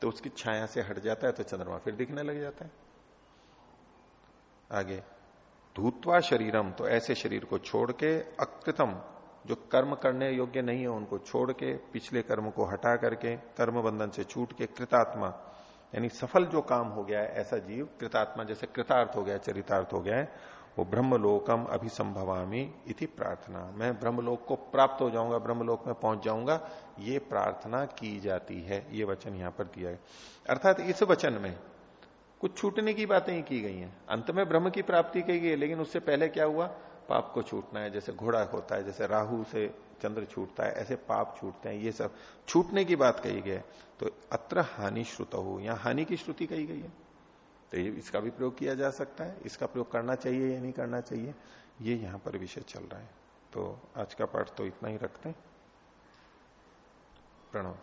तो उसकी छाया से हट जाता है तो चंद्रमा फिर दिखने लग जाता है। आगे, धूतवा शरीरम तो ऐसे शरीर को छोड़ के अकृतम, जो कर्म करने योग्य नहीं है, उनको छोड़ के, पिछले कर्म को हटा करके, कर्म बंधन से छूट के कृतात्मा, यानी सफल जो काम हो गया है, ऐसा जीव कृतात्मा जैसे कृतार्थ हो गया चरितार्थ हो गया है वो ब्रह्मलोकम अभिसंभवामी इति प्रार्थना। मैं ब्रह्मलोक को प्राप्त हो जाऊँगा, ब्रह्मलोक में पहुँच जाऊँगा, ये प्रार्थना की जाती है, ये वचन यहाँ पर दिया है। अर्थात इस वचन में कुछ छूटने की बातें ही की गई हैं। अंत में ब्रह्म की प्राप्ति की गई है लेकिन उससे पहले क्या हुआ? पाप को छूटना है, जैसे घोड़ा होता है, जैसे राहु से चंद्र छूटता है, ऐसे पाप छूटते हैं, ये सब छूटने की बात कही गई है। तो अत्र हानि श्रुत हो यहाँ हानि की श्रुति कही गई है। तो ये इसका भी प्रयोग किया जा सकता है। इसका प्रयोग करना चाहिए या नहीं करना चाहिए, ये यहाँ पर विषय चल रहा है। तो आज का पाठ तो इतना ही रखते हैं। प्रणव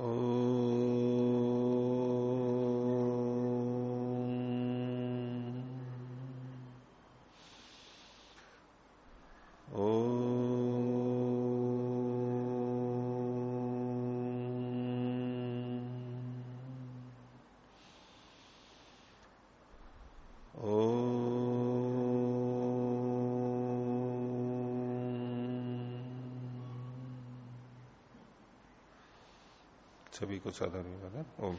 ओ सभी अधर्म ओम